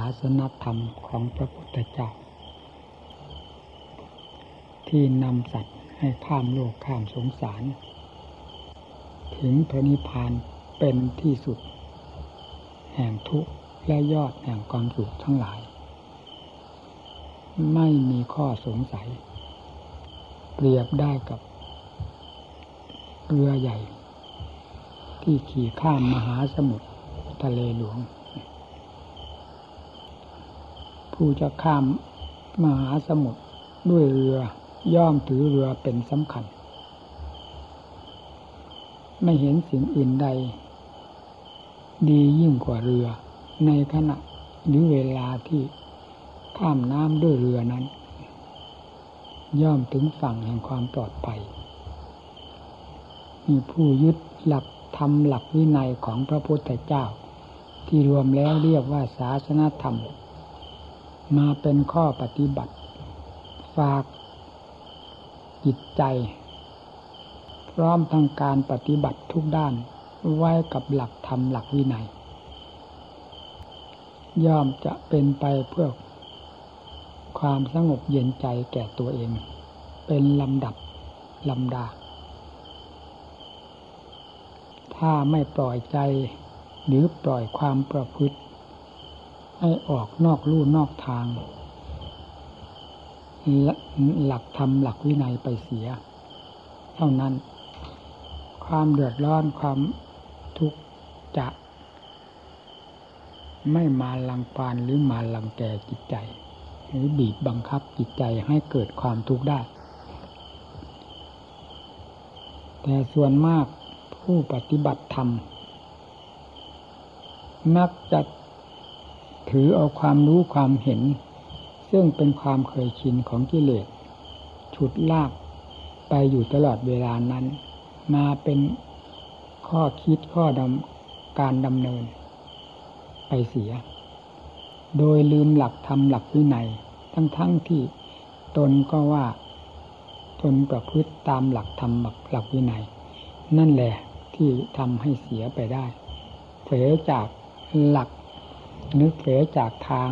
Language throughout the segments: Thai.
าสนธรรมของพระพุทธเจ้า ที่นำสัตว์ให้ข้ามโลกข้ามสงสาร ถึงพระนิพพานเป็นที่สุด แห่งทุกข์และยอดแห่งความสุขทั้งหลาย ไม่มีข้อสงสัย เปรียบได้กับเรือใหญ่ ที่ขี่ข้ามมหาสมุทรทะเลหลวง ผู้จะข้ามมหาสมุทรด้วยเรือย่อมถือเรือเป็นสำคัญ ไม่เห็นสิ่งอื่นใด ดียิ่งกว่าเรือ ในขณะหรือเวลาที่ข้ามน้ำด้วยเรือนั้น ย่อมถึงฝั่งแห่งความปลอดภัยมีผู้ยึดหลักธรรมหลักวินัยของพระพุทธเจ้า ที่รวมแล้วเรียกว่าศาสนาธรรม มาเป็นข้อปฏิบัติ ฝากจิตใจ พร้อมทางการปฏิบัติทุกด้านไว้กับหลักธรรมหลักวินัย ย่อมจะเป็นไปเพื่อความสงบเย็นใจแก่ตัวเอง เป็นลำดับลำดา ถ้าไม่ปล่อยใจหรือปล่อยความประพฤติ ให้ออกนอกลู่นอกทาง หลักธรรมหลักวินัยไปเสีย เท่านั้น ความเดือดร้อนความทุกข์จะ ไม่มาลังปานหรือมาลังแกจิตใจ หรือบีบบังคับจิตใจให้เกิดความทุกข์ได้ แต่ส่วนมากผู้ปฏิบัติธรรมมักจะ ถือเอาความรู้ความเห็น ซึ่งเป็นความเคยชินของกิเลสฉุดลากไปอยู่ตลอดเวลานั้น มาเป็นข้อคิดข้อดำการดำเนิน ไปเสีย โดยลืมหลักธรรมหลักวินัยทั้งๆทที่ตนก็ว่าตนประพฤติตามหลักธรรมหลักวินัย นั่นแหละที่ทำให้เสียไปได้เผลอจากหลัก นึกเผลอจากทาง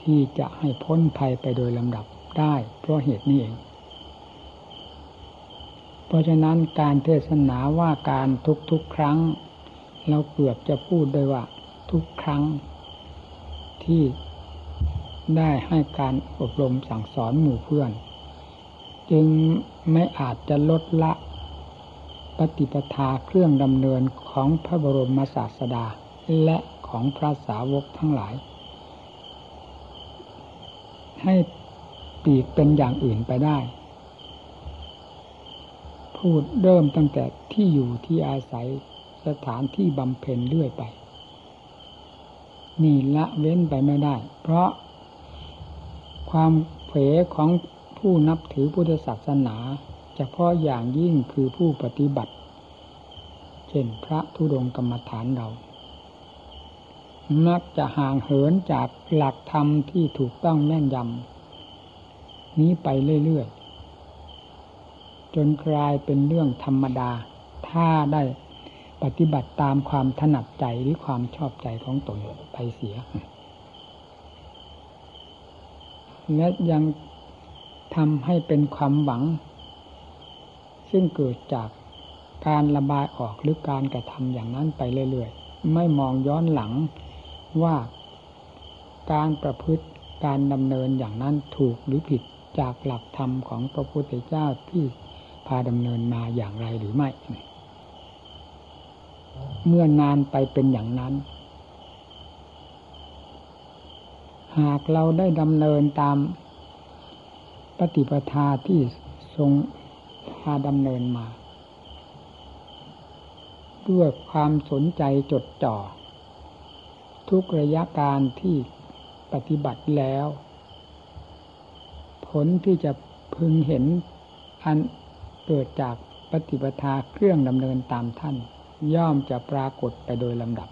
ที่จะให้พ้นภัยไปโดยลำดับได้ เพราะเหตุนี้เอง เพราะฉะนั้นการเทศนาว่าการทุกๆครั้ง เราเกือบจะพูดได้ว่า ทุกครั้ง ที่ได้ให้การอบรมสั่งสอนหมู่เพื่อน จึงไม่อาจจะลดละปฏิปทาเครื่องดำเนินของพระบรมศาสดา และของพระสาวกทั้งหลาย ให้ปีกเป็นอย่างอื่นไปได้ พูดเริ่มตั้งแต่ที่อยู่ที่อาศัยสถานที่บำเพ็ญเรื่อยไป นี่ละเว้นไปไม่ได้ เพราะความเผยของผู้นับถือพุทธศาสนาเฉพาะอย่างยิ่งคือผู้ปฏิบัติ เช่นพระธุดงกรรมฐานเรา มักจะห่างเหินจากหลักธรรมที่ถูกต้องแม่นยำนี้ไปเรื่อยๆ จนกลายเป็นเรื่องธรรมดา ถ้าได้ปฏิบัติตามความถนัดใจหรือความชอบใจของตนไปเสีย และยังทำให้เป็นความหวัง ซึ่งเกิดจากการระบายออกหรือการกระทำอย่างนั้นไปเรื่อยๆ ไม่มองย้อนหลัง ว่าการประพฤติการดำเนินอย่างนั้นถูกหรือผิดจากหลักธรรมของพระพุทธเจ้าที่พาดำเนินมาอย่างไรหรือไม่ เมื่อนานไปเป็นอย่างนั้น หากเราได้ดำเนินตามปฏิปทาที่ทรงพาดำเนินมา ด้วยความสนใจจดจ่อ ทุกระยะการที่ปฏิบัติแล้ว ผลที่จะพึงเห็นอันเกิดจากปฏิปทาเครื่องดำเนินตามท่าน ย่อมจะปรากฏไปโดยลำดับ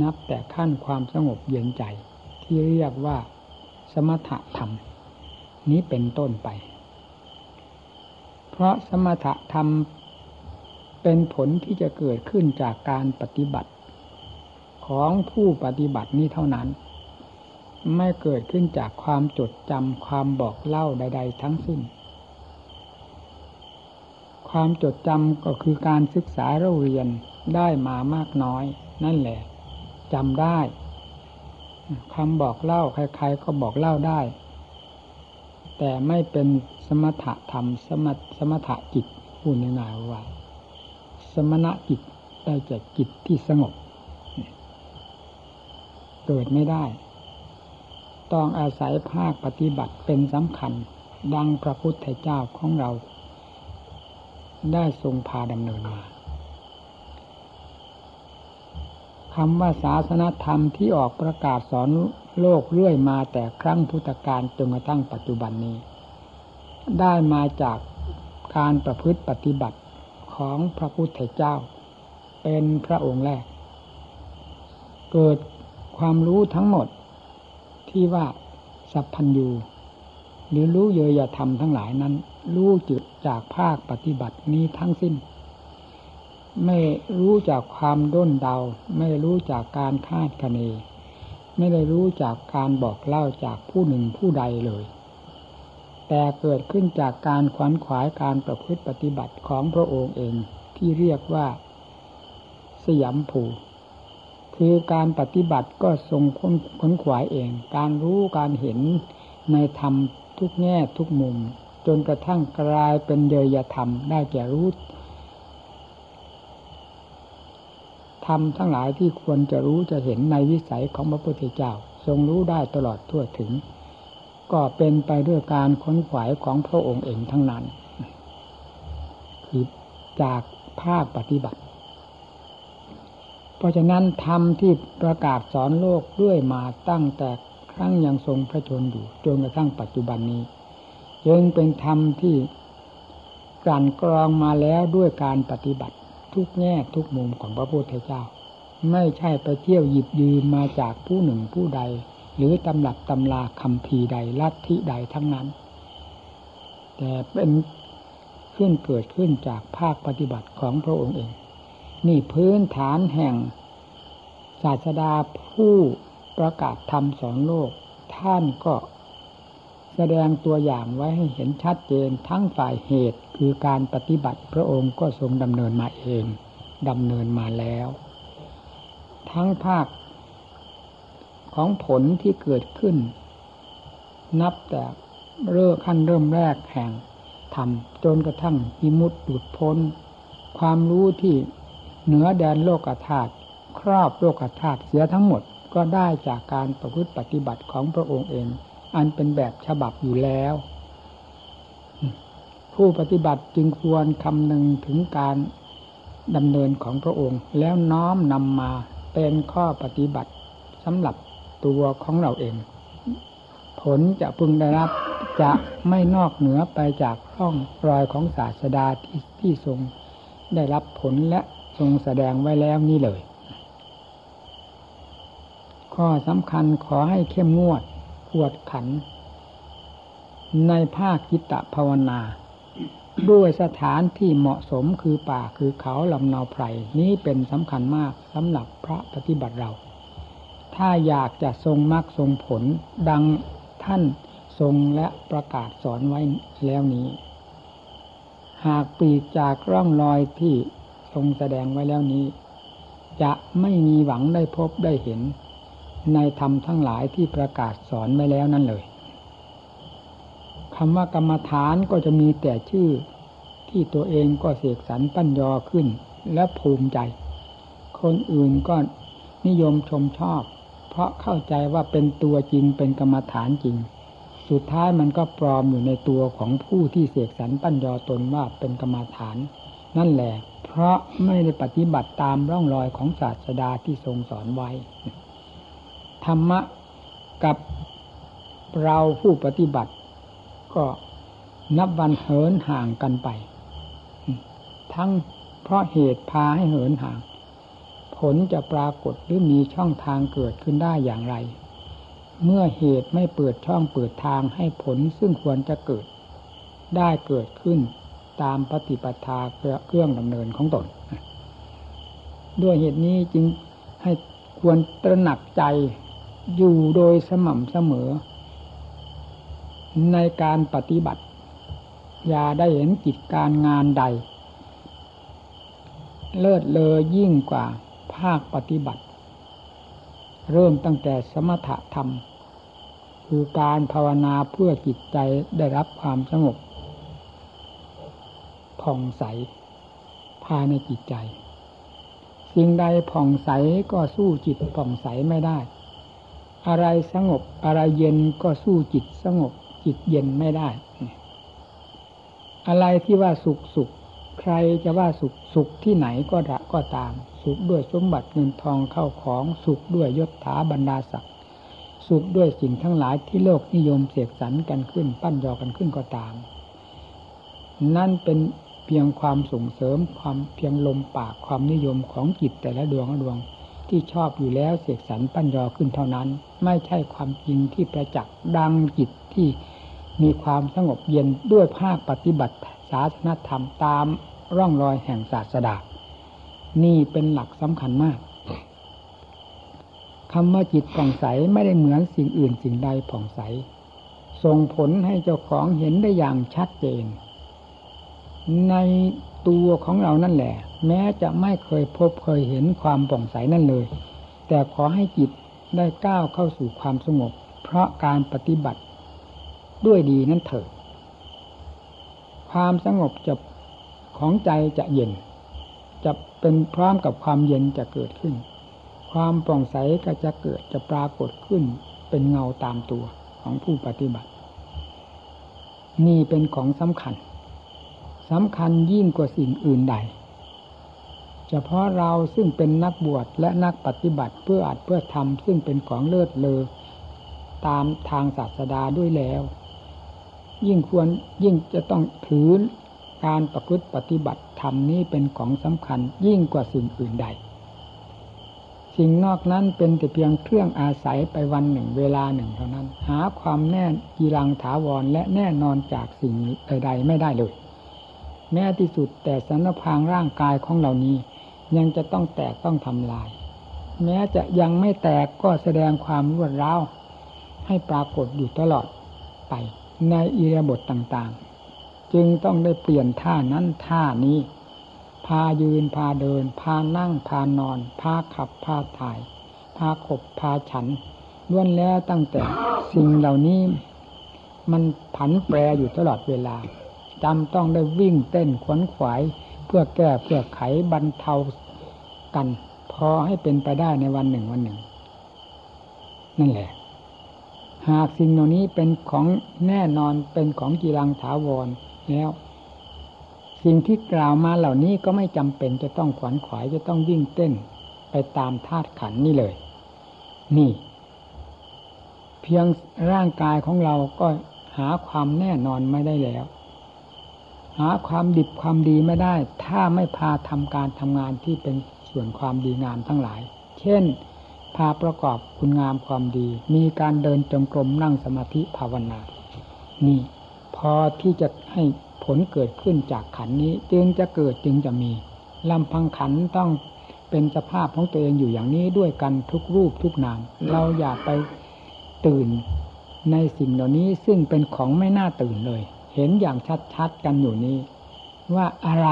นับแต่ขั้นความสงบเย็นใจที่เรียกว่า สมถะธรรม นี้เป็นต้นไป เพราะสมถะธรรมเป็นผลที่จะเกิดขึ้นจากการปฏิบัติ ของผู้ปฏิบัตินี้เท่านั้น ไม่เกิดขึ้นจากความจดจำความบอกเล่าใด ๆ ทั้งสิ้น ความจดจำก็คือการศึกษาเราเรียนได้มามากน้อย นั่นแหละจำได้คำบอกเล่าใครๆก็บอกเล่าได้ แต่ไม่เป็นสมถะธรรม สมสมถะจิตพูดง่ายๆว่าสมณะจิตได้แก่จิตที่สงบ เกิดไม่ได้ ต้องอาศัยภาคปฏิบัติเป็นสำคัญ ดังพระพุทธเจ้าของเรา ได้ทรงพาดำเนินมาคำว่าศาสนธรรมที่ออกประกาศสอนโลกเรื่อยมาแต่ครั้งพุทธกาลจนกระทั่งปัจจุบันนี้ ได้มาจากการประพฤติปฏิบัติของพระพุทธเจ้า เป็นพระองค์แรก เกิด ความรู้ทั้งหมดที่ว่าสัพพัญญูหรือรู้เยยธรรมทั้งหลายนั้น รู้จุดจากภาคปฏิบัตินี้ทั้งสิ้น ไม่รู้จากความด้นเดา ไม่รู้จากการคาดคะเน ไม่ได้รู้จากการบอกเล่าจากผู้หนึ่งผู้ใดเลย แต่เกิดขึ้นจากการขวนขวายการประพฤติปฏิบัติของพระองค์เองที่เรียกว่า สยามผู คือการปฏิบัติก็ทรงค้นขวายเอง การรู้การเห็นในธรรมทุกแง่ทุกมุม จนกระทั่งกลายเป็นเยยธรรมได้แก่รู้ธรรมทั้งหลายที่ควรจะรู้จะเห็นในวิสัยของพระพุทธเจ้า ทรงรู้ได้ตลอดทั่วถึง ก็เป็นไปด้วยการค้นขวายของพระองค์เองทั้งนั้น คือจากภาคปฏิบัติ เพราะฉะนั้นธรรมที่ประกาศสอนโลกด้วยมาตั้งแต่ครั้งยังทรงพระชนอยู่จนกระทั่งปัจจุบันนี้ยังเป็นธรรมที่กลั่นกรองมาแล้วด้วยการปฏิบัติทุกแง่ทุกมุมของพระพุทธเจ้า ไม่ใช่ไปเที่ยวหยิบยืมมาจากผู้หนึ่งผู้ใด หรือตำรับตำลาคำพีใดลัทธิใดทั้งนั้น แต่เป็นขึ้นเกิดขึ้นจากภาคปฏิบัติของพระองค์เอง นี่พื้นฐานแห่ง ศาสดาผู้ประกาศธรรมสอนโลก ท่านก็แสดงตัวอย่างไว้ให้เห็นชัดเจนทั้งฝ่ายเหตุคือการปฏิบัติพระองค์ก็ทรงดำเนินมาเองดำเนินมาแล้ว ทั้งภาคของผลที่เกิดขึ้น นับแต่เริ่มขั้นเริ่มแรกแห่งธรรมจนกระทั่งอิมุตตุดพ้น ความรู้ที่ เหนือแดนโลกธาตุครอบโลกธาตุเสียทั้งหมดก็ได้จากการประพฤติปฏิบัติของพระองค์เอง อันเป็นแบบฉบับอยู่แล้ว ผู้ปฏิบัติจึงควรคำนึงถึงการดำเนินของพระองค์ แล้วน้อมนำมาเป็นข้อปฏิบัติสำหรับตัวของเราเอง ผลจะพึงได้รับจะไม่นอกเหนือไปจากร่องรอยของศาสดาที่ที่ทรงได้รับผลและ ทรงแสดงไว้แล้วนี่เลย ข้อสำคัญขอให้เข้มงวดปวดขัน ในภาคกิตภาวนา ด้วยสถานที่เหมาะสมคือป่าคือเขาลำนาไพรนี้เป็นสำคัญมากสำหรับพระปฏิบัติเรา ถ้าอยากจะทรงมรรคทรงผลดังท่านทรงและประกาศสอนไว้แล้วนี้ หากปีจากร่องรอยที่ ทรงแสดงไว้แล้วนี้ จะไม่มีหวังได้พบได้เห็น ในธรรมทั้งหลายที่ประกาศสอนไว้แล้วนั่นเลยคำว่ากรรมฐานก็จะมีแต่ชื่อที่ตัวเองก็เสกสรรปั้นยอขึ้นและภูมิใจ คนอื่นก็นิยมชมชอบ เพราะเข้าใจว่าเป็นตัวจริงเป็นกรรมฐานจริง สุดท้ายมันก็ปลอมอยู่ในตัวของผู้ที่เสกสรรปั้นยอตนว่าเป็นกรรมฐาน นั่นแหละ เพราะไม่ได้ปฏิบัติตามร่องรอยของศาสดาที่ทรงสอนไว้ ธรรมะกับเราผู้ปฏิบัติ ก็นับวันเหินห่างกันไป ทั้งเพราะเหตุพาให้เหินห่าง ผลจะปรากฏหรือมีช่องทางเกิดขึ้นได้อย่างไร เมื่อเหตุไม่เปิดช่องเปิดทางให้ผลซึ่งควรจะเกิด ได้เกิดขึ้น ตามปฏิปทาเครื่องดำเนินของตน ด้วยเหตุนี้จึงให้ควรตระหนักใจอยู่โดยสม่ำเสมอ ในการปฏิบัติ อย่าได้เห็นกิจการงานใด เลิศเลอยิ่งกว่าภาคปฏิบัติ เริ่มตั้งแต่สมถะธรรม คือการภาวนาเพื่อจิตใจได้รับความสงบ ผ่องใสภายในจิตใจ สิ่งใดผ่องใสก็สู้จิตผ่องใสไม่ได้ อะไรสงบอะไรเย็นก็สู้จิตสงบ จิตเย็นไม่ได้ อะไรที่ว่าสุขสุขใครจะว่าสุขสุขที่ไหนก็ดะก็ตาม สุขด้วยสมบัติเงินทองเข้าของสุขด้วยยศถาบรรดาศักดิ์สุขด้วยสิ่งทั้งหลายที่โลกนิยมเสกสรรกันขึ้น ปั้นยอกันขึ้นก็ตาม นั่นเป็น เพียงความส่งเสริมความเพียงลมปากความนิยมของจิตแต่ละดวงดวง ที่ชอบอยู่แล้วเสกสรรปั้นยอขึ้นเท่านั้น ไม่ใช่ความจริงที่ประจักษ์ดังจิตที่มีความสงบเย็นด้วยภาคปฏิบัติศาสนธรรมตามร่องรอยแห่งศาสดา นี่เป็นหลักสำคัญมากคำว่าจิตผ่องใสไม่ได้เหมือนสิ่งอื่นสิ่งใดผ่องใส ส่งผลให้เจ้าของเห็นได้อย่างชัดเจน ในตัวของเรานั่นแหละ แม้จะไม่เคยพบเคยเห็นความผ่องใสนั่นเลย แต่ขอให้จิตได้ก้าวเข้าสู่ความสงบ เพราะการปฏิบัติด้วยดีนั่นเถิดความสงบจะของใจจะเย็น จะเป็นพร้อมกับความเย็นจะเกิดขึ้น ความป่องใสก็จะเกิดจะปรากฏขึ้น เป็นเงาตามตัวของผู้ปฏิบัติ นี่เป็นของสำคัญ สำคัญยิ่งกว่าสิ่งอื่นใด เฉพาะเราซึ่งเป็นนักบวชและนักปฏิบัติเพื่ออัดเพื่อทำซึ่งเป็นของเลิศเลอตามทางศาสดาด้วยแล้ว ยิ่งควรยิ่งจะต้องถือการประพฤติปฏิบัติธรรมนี้เป็นของสำคัญยิ่งกว่าสิ่งอื่นใด สิ่งนอกนั้นเป็นแต่เพียงเครื่องอาศัยไปวันหนึ่งเวลาหนึ่งเท่านั้น หาความแน่กีรังถาวรและแน่นอนจากสิ่งใดๆไม่ได้เลย แม้ที่สุดแต่สันพางร่างกายของเหล่านี้ ยังจะต้องแตกต้องทำลาย แม้จะยังไม่แตกก็แสดงความรวดร้าวให้ปรากฏอยู่ตลอดไป ในอิริบถต่างๆ จึงต้องได้เปลี่ยนท่านั้นท่านี้ พายืนพาเดิน พานั่งพานอน พาขับพาถ่าย พาขบพาฉันล้วนแล้วตั้งแต่สิ่งเหล่านี้ มันผันแปรอยู่ตลอดเวลา จำต้องได้วิ่งเต้นขวนขวาย เพื่อแก้เพื่อไขบรรเทากัน พอให้เป็นไปได้ในวันหนึ่งวันหนึ่ง นั่นแหละ หากสิ่งเหล่านี้เป็นของแน่นอนเป็นของกีรังถาวรแล้ว สิ่งที่กล่าวมาเหล่านี้ก็ไม่จำเป็นจะต้องขวัญขวายจะต้องวิ่งเต้นไปตามธาตุขันนี่เลย นี่ เพียงร่างกายของเราก็หาความแน่นอนไม่ได้แล้ว หาความดิบความดีไม่ได้ ถ้าไม่พาทำการทำงานที่เป็นส่วนความดีงามทั้งหลาย เช่น พาประกอบคุณงามความดี มีการเดินจงกรมนั่งสมาธิภาวนา นี่พอที่จะให้ผลเกิดขึ้นจากขันนี้ จึงจะเกิดจึงจะมีลำพังขันต้องเป็นสภาพของตัวเองอยู่อย่างนี้ด้วยกันทุกรูปทุกนาม เราอย่าไปตื่นในสิ่งเหล่านี้ซึ่งเป็นของไม่น่าตื่นเลย เห็นอย่างชัดๆกันอยู่นี้ ว่าอะไร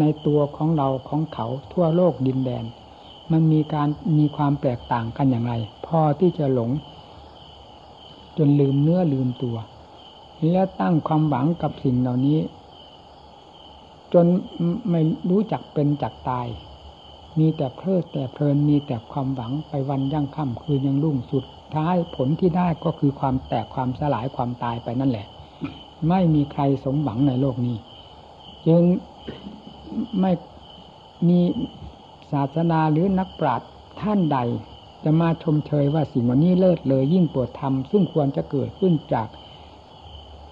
ในตัวของเราของเขาทั่วโลกดินแดน มันมีการมีความแตกต่างกันอย่างไร พอที่จะหลง จนลืมเนื้อลืมตัว และตั้งความหวังกับสิ่งเหล่านี้ จนไม่รู้จักเป็นจักตาย มีแต่เพลิดแต่เพลินมีแต่ความหวังไปวันยั่งค่ำคืนยังรุ่งสุดท้ายผลที่ได้ก็คือความแตกความสลายความตายไปนั่นแหละ ไม่มีใครสมหวังในโลกนี้ จึงไม่มีศาสนาหรือนักปราชญ์ท่านใด จะมาชมเชยว่าสิ่งวันนี้เลิศเลยยิ่งปวดธรรม ซึ่งควรจะเกิดขึ้นจาก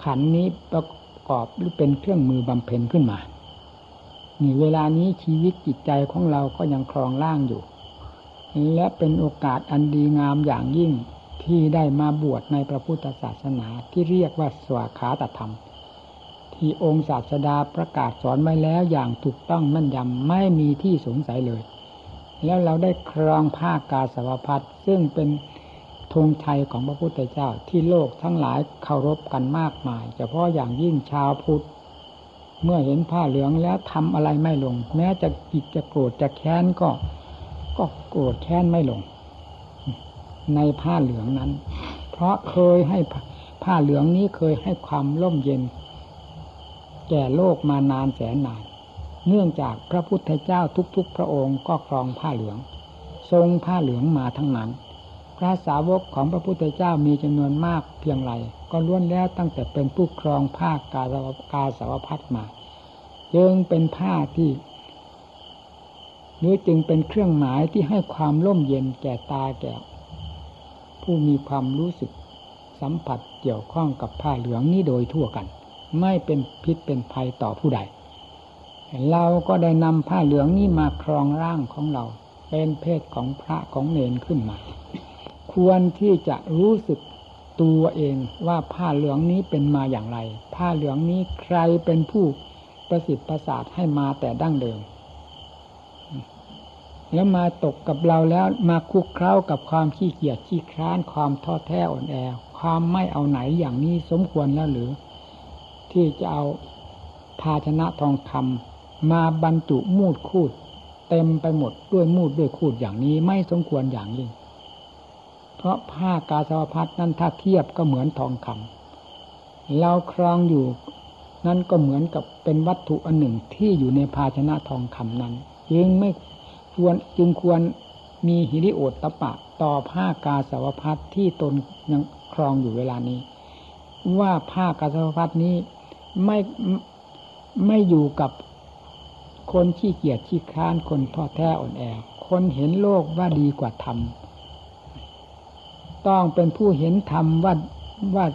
ขันนี้ประกอบหรือเป็นเครื่องมือบำเพ็ญขึ้นมานี่เวลานี้ชีวิตจิตใจของเราก็ยังครองล่างอยู่ และเป็นโอกาสอันดีงามอย่างยิ่ง ที่ได้มาบวชในพระพุทธศาสนาที่เรียกว่าสวาขาตธรรม ที่องค์ศาสดาประกาศสอนไว้แล้วอย่างถูกต้องมั่นยำไม่มีที่สงสัยเลย แล้วเราได้ครองผ้ากาสาวพัดซึ่งเป็นธงชัยของพระพุทธเจ้าที่โลกทั้งหลายเคารพกันมากมาย เฉพาะอย่างยิ่งชาวพุทธ เมื่อเห็นผ้าเหลืองแล้วทำอะไรไม่ลง แม้จะกิดจะโกรธจะแค้นก็ ก็โกรธแค้นไม่ลง ในผ้าเหลืองนั้น เพราะเคยให้ผ้าเหลืองนี้เคยให้ความร่มเย็น แก่โลกมานานแสนนาน เนื่องจากพระพุทธเจ้าทุกๆ พระองค์ก็ครองผ้าเหลือง ทรงผ้าเหลืองมาทั้งนั้น พระสาวกของพระพุทธเจ้ามีจำนวนมากเพียงไรก็ล้วนแล้วตั้งแต่เป็นผู้ครองผ้ากาสาวกาสาวพัดมาจึงเป็นผ้าที่หรือจึงเป็นเครื่องหมายที่ให้ความร่มเย็นแก่ตาแก่ ผู้มีความรู้สึกสัมผัสเกี่ยวข้องกับผ้าเหลืองนี้โดยทั่วกัน ไม่เป็นพิษเป็นภัยต่อผู้ใด เราก็ได้นำผ้าเหลืองนี้มาครองร่างของเรา เป็นเพศของพระของเนนขึ้นมา ควรที่จะรู้สึกตัวเองว่าผ้าเหลืองนี้เป็นมาอย่างไร ผ้าเหลืองนี้ใครเป็นผู้ประสิทธิ์ประสาทให้มาแต่ดั้งเดิม แล้วมาตกกับเราแล้วมาคุกเคล้ากับความขี้เกียจขี้คร้านความท้อแท้อ่อนแอ ความไม่เอาไหนอย่างนี้สมควรแล้วหรือ ที่จะเอาภาชนะทองคำมาบรรจุมูดคูด เต็มไปหมดด้วยมูดด้วยคูดอย่างนี้ไม่สมควรอย่างยิ่งเพราะผ้ากาสาวพัดนั้นถ้าเทียบก็เหมือนทองคำเราครองอยู่นั่นก็เหมือนกับเป็นวัตถุอันหนึ่งที่อยู่ในภาชนะทองคำนั้นยึงไม่ ควรจึงควรมีหิริโอตตะปะ ต่อผ้ากาสาวพัดที่ตนยังครองอยู่เวลานี้ ว่าผ้ากาสาวพัดนี้ไม่ไม่อยู่กับคนขี้เกียจขี้ค้านคนท้อแท้อ่อนแอ คนเห็นโลกว่าดีกว่าธรรม ต้องเป็นผู้เห็นธรรมว่าว่า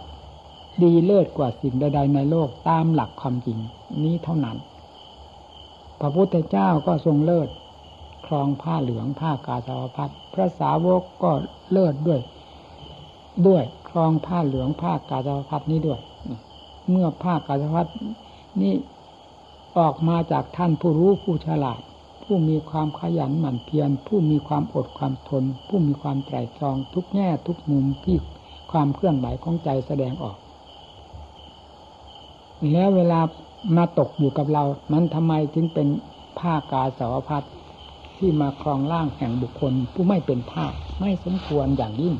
ดีเลิศกว่าสิ่งใด ๆ ในโลกตามหลักความจริงนี้เท่านั้น พระพุทธเจ้าก็ทรงเลิศ ครองผ้าเหลืองผ้ากาสาวพัดพระสาวกก็เลิศด้วย ด้วยครองผ้าเหลืองผ้ากาสาวพัดนี้ด้วย เมื่อผ้ากาสาวพัดนี้ออกมาจากท่านผู้รู้ผู้ฉลาด ผู้มีความขยันหมั่นเพียรผู้มีความอดความทน ผู้มีความไตร่ตรองทุกแง่ทุกมุมที่ความเคลื่อนไหวของใจแสดงออก แล้วเวลามาตกอยู่กับเรา มันทำไมถึงเป็นผ้ากาสาวพัด ที่มาครองร่างแห่งบุคคล ผู้ไม่เป็นภาพไม่สมควรอย่างยิ่ง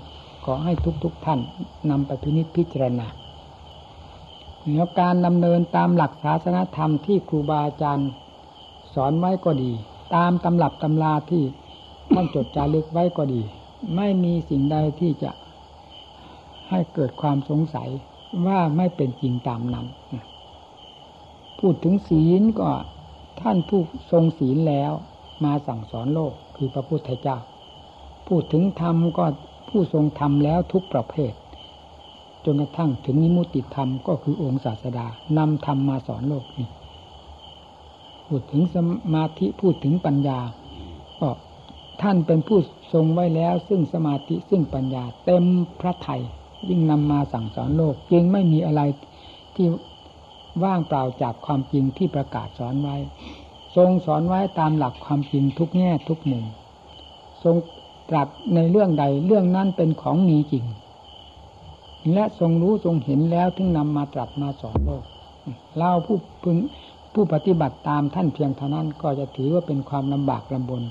ขอให้ทุกๆทท่านนำไปพินิจพิจารณาแล้วการดำเนินตามหลักศาสนธรรมที่ครูบาอาจารย์ สอนไว้ก็ดี ตามตำรับตำราที่ท่านจดจารึกไว้ก็ดี ไม่มีสิ่งใดที่จะให้เกิดความสงสัยว่าไม่เป็นจริงตามนั้น พูดถึงศีลก็ท่านผู้ทรงศีลแล้ว มาสั่งสอนโลกคือพระพุทธเจ้า พูดถึงธรรมก็ผู้ทรงธรรมแล้วทุกประเภท จนกระทั่งถึงนิมุติธรรมก็คือองค์ศาสดานำธรรมมาสอนโลกนี่พูดถึงสมาธิพูดถึงปัญญาก็ท่านเป็นผู้ทรงไว้แล้ว ซึ่งสมาธิซึ่งปัญญา เต็มพระไทยยิ่งนำมาสั่งสอนโลกจึงไม่มีอะไรที่ว่างเปล่าจากความจริงที่ประกาศสอนไว้ ทรงสอนไว้ตามหลักความจริงทุกแง่ทุกมุมทรงตรัสในเรื่องใดเรื่องนั้นเป็นของมีจริง และทรงรู้ทรงเห็นแล้วถึงนำมาตรัสมาสอนโลกเราผู้พึงผู้ปฏิบัติตามท่านเพียงเท่านั้นก็จะถือว่าเป็นความลำบากลำบน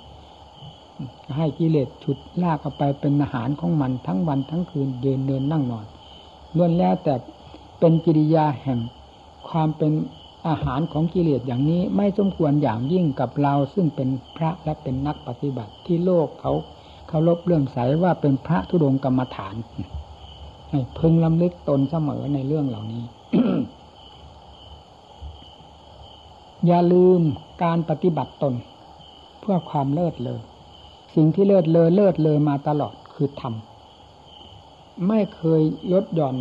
ให้กิเลสฉุดลากเอาไปเป็นอาหารของมันทั้งวันทั้งคืนเดินเดินนั่งนอนล้วนแล้วแต่เป็นกิริยาแห่งความเป็น อาหารของกิเลสอย่างนี้ไม่สมควรอย่างยิ่งกับเราซึ่งเป็นพระและเป็นนักปฏิบัติที่โลกเขาเขาลบเรื่องใสว่าเป็นพระธุดงกรรมฐานให้พึงลำลึกตนเสมอในเรื่องเหล่านี้ อย่าลืมการปฏิบัติตน เพื่อความเลิศเลอสิ่งที่เลิศเลอเลิศเลอมาตลอดคือธรรมไม่เคยลดหย่อน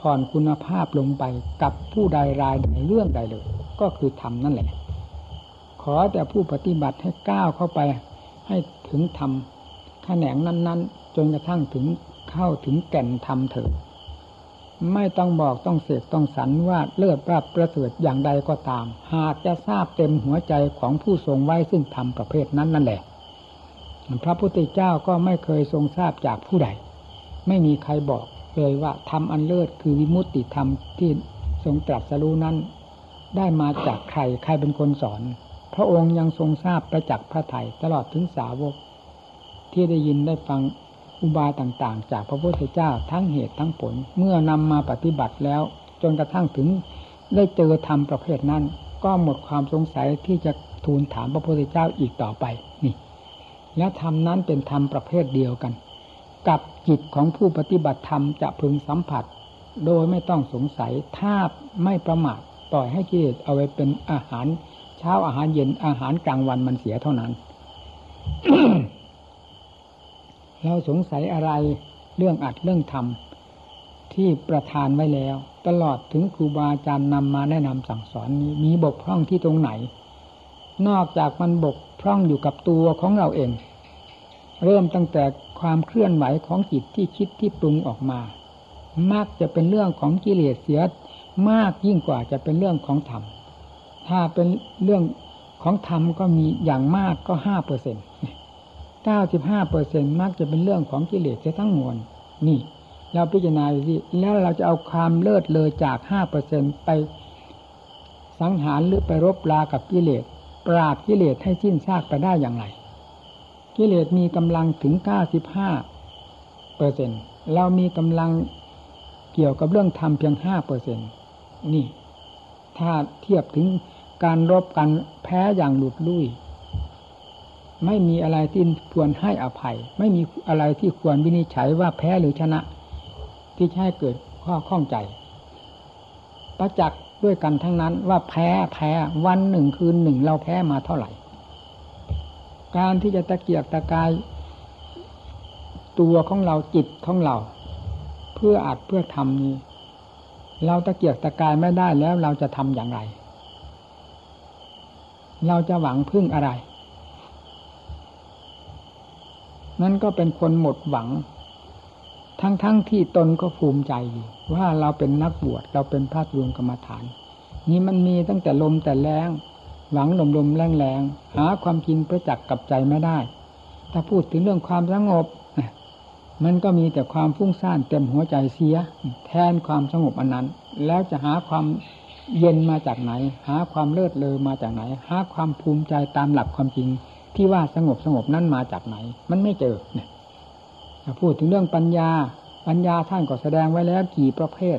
ผ่อนคุณภาพลงไปกับผู้ใดรายในเรื่องใดเลย ก็คือทำนั่นแหละ ขอแต่ผู้ปฏิบัติให้ก้าวเข้าไป ให้ถึงธรรมแขนงนั้นๆ จนกระทั่งถึงเข้าถึงแก่นธรรมเถิดไม่ต้องบอกต้องเสกต้องสันว่าเลิศราบประเสริฐอย่างใดก็ตาม หากจะทราบเต็มหัวใจของผู้ทรงไว้ซึ่งธรรมประเภทนั้นนั่นแหละ พระพุทธเจ้าก็ไม่เคยทรงทราบจากผู้ใด ไม่มีใครบอก เลยว่าทำอันเลิศคือวิมุตติธรรมที่ทรงตรัสรู้นั้น ได้มาจากใครใครเป็นคนสอน พระองค์ยังทรงทราบประจักษ์พระไถ่ตลอดถึงสาวก ที่ได้ยินได้ฟังอุบายต่างๆ จากพระพุทธเจ้าทั้งเหตุทั้งผล เมื่อนำมาปฏิบัติแล้ว จนกระทั่งถึงได้เจอธรรมประเภทนั้น ก็หมดความสงสัยที่จะทูลถามพระพุทธเจ้าอีกต่อไปนี่ และธรรมนั้นเป็นธรรมประเภทเดียวกัน กับจิตของผู้ปฏิบัติธรรมจะพึงสัมผัส โดยไม่ต้องสงสัยถ้าไม่ประมาทปล่อยให้กิเลสเอาไว้เป็นอาหาร เช้าอาหารเย็นอาหารกลางวันมันเสียเท่านั้น เราสงสัยอะไรเรื่องอัดเรื่องทำที่ประทานไว้แล้ว ตลอดถึงครูบาอาจารย์นำมาแนะนำสั่งสอนนี้มีบกพร่องที่ตรงไหน นอกจากมันบกพร่องอยู่กับตัวของเราเอง เริ่มตั้งแต่ความเคลื่อนไหวของจิตที่คิดที่ปรุงออกมามักจะเป็นเรื่องของกิเลสเสียมากยิ่งกว่าจะเป็นเรื่องของธรรม ถ้าเป็นเรื่องของธรรมก็มีอย่างมากก็ห้าเปอร์เซ็นต์เก้าสิบห้าเปอร์เซ็นมักจะเป็นเรื่องของกิเลสเสียทั้งมวลนี่ เราพิจารณาดูสิแล้วเราจะเอาความเลิศเลยจากห้าเปอร์เซ็นไปสังหารหรือไปรบรากับกิเลส ปราบกิเลสให้สิ้นซากไปได้อย่างไร กิเลสมีกำลังถึงเก้าสิบห้าเปอร์เซ็นเรามีกำลังเกี่ยวกับเรื่องธรรมเพียงห้าเปอร์เซ็นนี่ ถ้าเทียบถึงการรบกันแพ้อย่างหลุดลุ่ยไม่มีอะไรที่ควรให้อภัย ไม่มีอะไรที่ควรวินิจฉัยว่าแพ้หรือชนะ ที่ใช้เกิดข้อข้องใจ ประจักษ์ด้วยกันทั้งนั้นว่าแพ้แพ้วันหนึ่งคืนหนึ่งเราแพ้มาเท่าไหร่ การที่จะตะเกียกตะกาย ตัวของเราจิตของเรา เพื่ออัดเพื่อทำนี้ เราตะเกียกตะกายไม่ได้แล้วเราจะทำอย่างไร เราจะหวังพึ่งอะไร นั่นก็เป็นคนหมดหวัง ทั้งๆทที่ตนก็ภูมิใจอยู่ว่าเราเป็นนักบวชเราเป็นพระรวงกรรมฐาน นี่มันมีตั้งแต่ลมแต่แรง หวังลมลมแรงแรงหาความจริงประจักษ์กับใจไม่ได้ ถ้าพูดถึงเรื่องความสงบ มันก็มีแต่ความฟุ้งซ่านเต็มหัวใจเสีย แทนความสงบอันนั้น แล้วจะหาความเย็นมาจากไหน หาความเลิศเลอมาจากไหน หาความภูมิใจตามหลักความจริง ที่ว่าสงบสงบนั้นมาจากไหน มันไม่เจอเนี่ยพูดถึงเรื่องปัญญา ปัญญาท่านก็แสดงไว้แล้วกี่ประเภท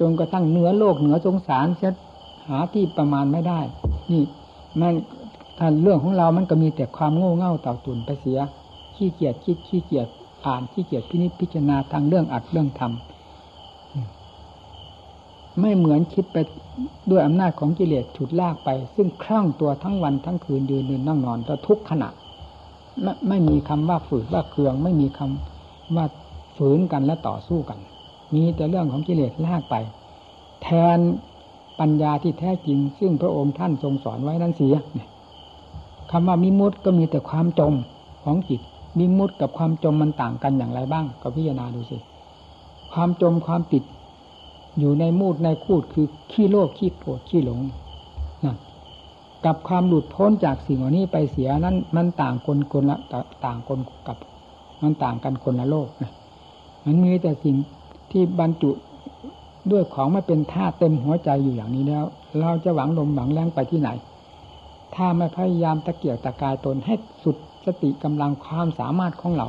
จนกระทั่งเหนือโลกเหนือสงสารเสียหาที่ประมาณไม่ได้ นี่มันท่านเรื่องของเรามันก็มีแต่ความโง่เง่าเต่าตุนไปเสีย ขี้เกียจคิดขี้เกียจอ่านขี้เกียจพินิจพิจารณาทางเรื่องอัดเรื่องทำไม่เหมือนคิดไปด้วยอำนาจของกิเลสฉุดลากไป ซึ่งคลั่งตัวทั้งวันทั้งคืนยืนเดินนั่งนอนต่ทุกขณะไม่ไม่มีคำว่าฝืนว่าเคือง ไม่มีคำว่าฝืนกันและต่อสู้กัน มีแต่เรื่องของกิเลสลากไป แทน ปัญญาที่แท้จริง ซึ่งพระองค์ท่านทรงสอนไว้นั้นเสียคำว่ามิมุตก็มีแต่ความจมของจิตมิมุตกับความจมมันต่างกันอย่างไรบ้าง ก็พิจารณาดูสิความจมความติด อยู่ในมูดในคูดคือขี้โลภขี้โกรธขี้หลงนั่นกับความหลุดพ้นจากสิ่งเหล่านี้ไปเสียนั้น มันต่างคนคนละต่างคนกับ มันต่างกันคนละโลกมันมีแต่สิ่งที่บรรจุ ด้วยของไม่เป็นท่าเต็มหัวใจอยู่อย่างนี้แล้ว เราจะหวังลมหวังแรงไปที่ไหน ถ้าไม่พยายามตะเกียกตะกายตนให้สุดสติกำลังความสามารถของเรา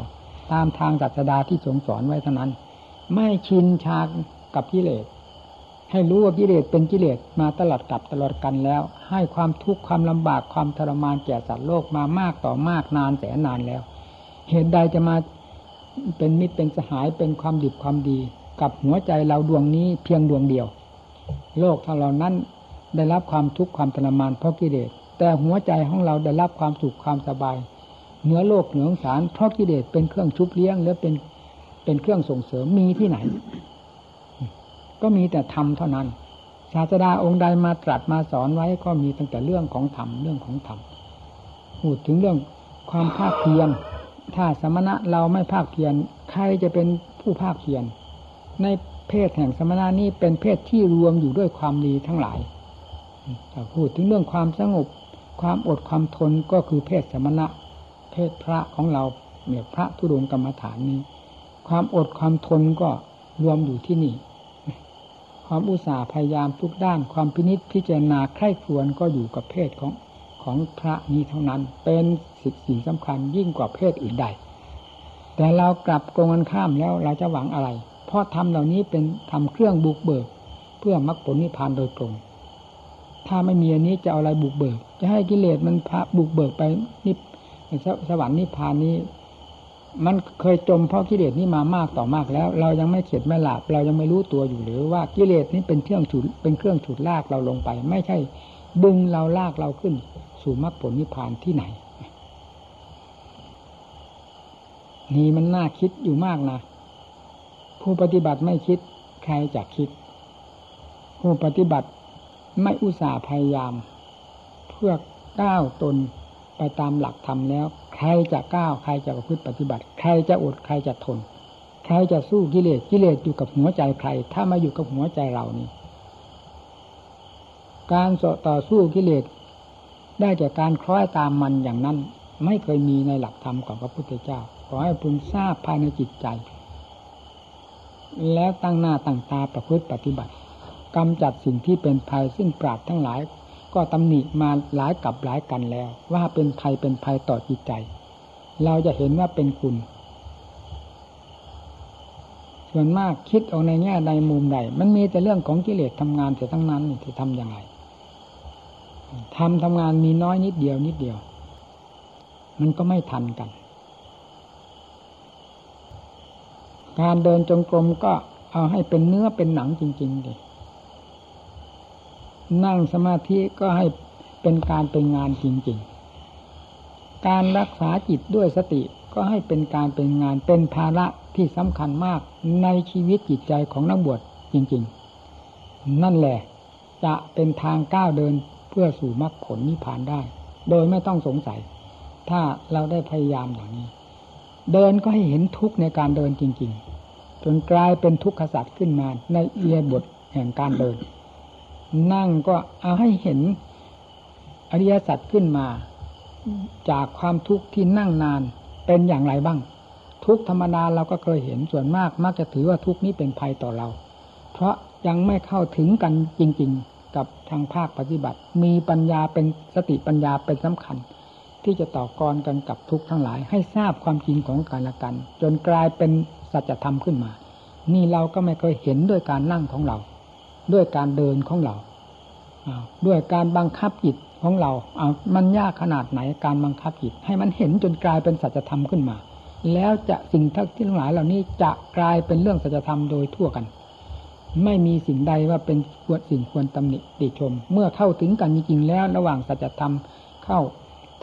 ตามทางศาสดาที่ทรงสอนไว้เท่านั้น ไม่ชินชากับกิเลสให้รู้ว่ากิเลสเป็นกิเลสมาตลอดกับตลอดกันแล้ว ให้ความทุกข์ความลำบากความทรมานแก่สัตว์โลกมามากต่อมากนานแสนนานแล้ว เหตุใดจะมาเป็นมิตรเป็นสหายเป็นความดีความดี กับหัวใจเราดวงนี้เพียงดวงเดียว โลกทั้งเรานั้นได้รับความทุกข์ความทรมานเพราะกิเลสแต่หัวใจของเราได้รับความสุขความสบายเหนือโลกเหนือสารเพราะกิเลสเป็นเครื่องชุบเลี้ยง และเป็นเป็นเครื่องส่งเสริมมีที่ไหน ก็มีแต่ธรรมเท่านั้น ศาสดาองค์ใดมาตรัสมาสอนไว้ก็มีตั้งแต่เรื่องของธรรมเรื่องของธรรมพูดถึงเรื่องความภาคเพียรถ้าสมณะเราไม่ภาคเพียรใครจะเป็นผู้ภาคเพียร ในเพศแห่งสมณะนี้เป็นเพศที่รวมอยู่ด้วยความดีทั้งหลายถ้าพูดถึงเรื่องความสงบความอดความทนก็คือเพศสมณะ เพศพระของเราเนี่ยพระทุดงกรรมฐานนี้ ความอดความทนก็รวมอยู่ที่นี่ ความอุตสาห์พยายามทุกด้านความพินิษพิจารณาใคร่ควญก็อยู่กับเพศของของพระนี้เท่านั้น เป็นสิ่งสิ่งสำคัญยิ่งกว่าเพศอื่นใด แต่เรากลับโกงกันข้ามแล้วเราจะหวังอะไร เพราะทำเหล่านี้เป็นทำเครื่องบุกเบิก เพื่อมรรคผลนิพพานโดยตรง ถ้าไม่มีอันนี้จะเอาอะไรบุกเบิก จะให้กิเลสมันพาบุกเบิกไปนิพสวรรค์นิพพานนี้ มันเคยจมเพราะกิเลสนี้มามากต่อมากแล้ว เรายังไม่เข็ดไม่หลับเรายังไม่รู้ตัวอยู่หรือว่ากิเลสนี้เป็นเครื่องฉุดเป็นเครื่องฉุดลากเราลงไป ไม่ใช่ดึงเราลากเราขึ้น สู่มรรคผลนิพพานที่ไหนนี่มันน่าคิดอยู่มากนะ ผู้ปฏิบัติไม่คิดใครจะคิด ผู้ปฏิบัติไม่อุตส่าห์พยายาม เพื่อก้าวตนไปตามหลักธรรมแล้ว ใครจะก้าวใครจะประพฤติปฏิบัติ ใครจะอดใครจะทน ใครจะสู้กิเลสกิเลสอยู่กับหัวใจใคร ถ้ามาอยู่กับหัวใจเรานี่ การต่อสู้กิเลสได้จากการคล้อยตามมันอย่างนั้น ไม่เคยมีในหลักธรรมของพระพุทธเจ้า ขอให้พึงทราบภายในจิตใจ แล้วตั้งหน้าตั้งตาประพฤติปฏิบัติกำจัดสิ่งที่เป็นภัยซึ่งปราดทั้งหลาย ก็ตำหนิมาหลายกับหลายกันแล้ว ว่าเป็นภัยเป็นภัยต่อจิตใจ เราจะเห็นว่าเป็นคุณ ส่วนมากคิดออกในแง่ใดมุมใด มันมีแต่เรื่องของกิเลสทำงานแต่ทั้งนั้นจะทำอยังไงทำทำงานมีน้อยนิดเดียวนิดเดียว มันก็ไม่ทันกัน การเดินจงกรมก็เอาให้เป็นเนื้อเป็นหนังจริงๆเลยนั่งสมาธิก็ให้เป็นการเป็นงานจริง ๆ การรักษาจิตด้วยสติก็ให้เป็นการเป็นงานเป็นภาระที่สำคัญมากในชีวิตจิตใจของนักบวชจริง ๆ นั่นแหละจะเป็นทางก้าวเดินเพื่อสู่มรรคผลนิพพานได้ โดยไม่ต้องสงสัย ถ้าเราได้พยายามอย่างนี้ เดินก็ให้เห็นทุกข์ในการเดินจริง ๆ จนกลายเป็นทุกขสัตว์ขึ้นมาในเอียบทแห่งการเดิน นั่งก็เอาให้เห็นอริยสัจขึ้นมา จากความทุกข์ที่นั่งนานเป็นอย่างไรบ้าง ทุกธรรมดาเราก็เคยเห็นส่วนมากมักจะถือว่าทุกนี้เป็นภัยต่อเรา เพราะยังไม่เข้าถึงกันจริง ๆ กับทางภาคปฏิบัติ มีปัญญาเป็นสติปัญญาเป็นสำคัญ ที่จะต่อกรกันกับทุกทั้งหลาย ให้ทราบความจริงของการละกัน จนกลายเป็นสัจธรรมขึ้นมา นี่เราก็ไม่เคยเห็นด้วยการนั่งของเรา ด้วยการเดินของเราด้วยการบังคับจิตของเราเอามันยากขนาดไหนการบังคับจิต ให้มันเห็นจนกลายเป็นสัจธรรมขึ้นมา แล้วจะสิ่งทั้งที่ทั้งหลายเหล่านี้จะกลายเป็นเรื่องสัจธรรมโดยทั่วกัน ไม่มีสิ่งใดว่าเป็นควรสิ่งควรตำหนิติชม เมื่อเข้าถึงกันจริงๆแล้ว ระหว่างสัจธรรมเข้า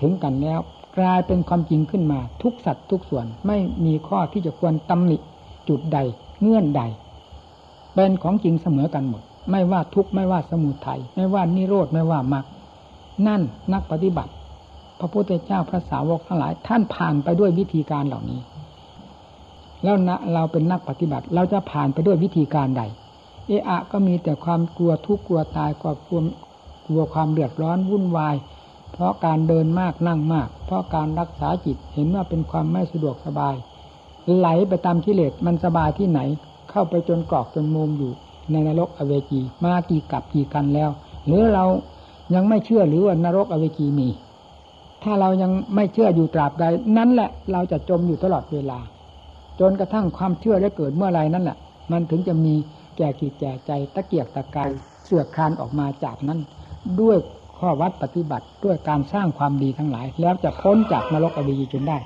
ถึงกันแล้ว กลายเป็นความจริงขึ้นมา ทุกสัตว์ทุกส่วนไม่มีข้อที่จะควรตำหนิจุดใดเงื่อนใด เป็นของจริงเสมอกันหมด ไม่ว่าทุกข์ไม่ว่าสมุทัยไม่ว่านิโรธไม่ว่ามรรคนั่นนักปฏิบัติ พระพุทธเจ้าพระสาวกทั้งหลาย ท่านผ่านไปด้วยวิธีการเหล่านี้ แล้วนะเราเป็นนักปฏิบัติ เราจะผ่านไปด้วยวิธีการใด เอะอะก็มีแต่ความกลัวทุกข์กลัวตายกลัวกลัวความเดือดร้อนวุ่นวาย เพราะการเดินมากนั่งมาก เพราะการรักษาจิตเห็นว่าเป็นความไม่สะดวกสบาย ไหลไปตามกิเลสมันสบายที่ไหน เข้าไปจนกรอกจนมุมอยู่ในนรกอเวจีมากี่กับกี่กันแล้ว หรือเรายังไม่เชื่อหรือว่านรกอเวจีมี ถ้าเรายังไม่เชื่ออยู่ตราบใดนั่นแหละเราจะจมอยู่ตลอดเวลา จนกระทั่งความเชื่อได้เกิดเมื่อไรนั่นแหละ มันถึงจะมีแก่กิจแก่ใจตะเกียกตะกายเสือกคานออกมาจากนั้น ด้วย ข้อวัดปฏิบัติด้วยการสร้างความดีทั้งหลาย แล้วจะพ้นจากนรกอวจีจนได้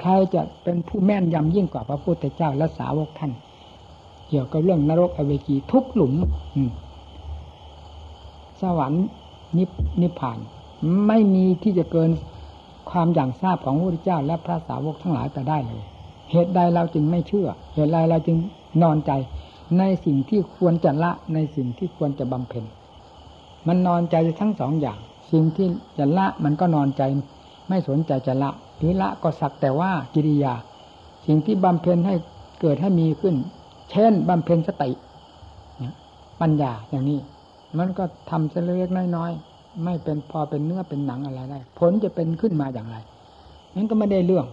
ใครจะเป็นผู้แม่นยำยิ่งกว่าพระพุทธเจ้าและสาวกท่าน เกี่ยวกับเรื่องนรกอเวจีทุกหลุมสวรรค์นิพนิพพาน ไม่มีที่จะเกินความอย่างทราบของพระพุทธเจ้า และพระสาวกทั้งหลายแต่ได้เลย เหตุใดเราจึงไม่เชื่อ เหตุใดเราจึงนอนใจ ในสิ่งที่ควรจะละในสิ่งที่ควรจะบำเพ็ญ มันนอนใจทั้งสองอย่าง สิ่งที่จะละมันก็นอนใจไม่สนใจจะละหรือละก็สักแต่ว่ากิริยา สิ่งที่บำเพ็ญให้เกิดให้มีขึ้น เช่นบำเพ็ญสติปัญญาอย่างนี้ มันก็ทำเล็กๆน้อยๆไม่เป็นพอเป็นเนื้อเป็นหนังอะไรได้ ผลจะเป็นขึ้นมาอย่างไรนั้นก็ไม่ได้เรื่อง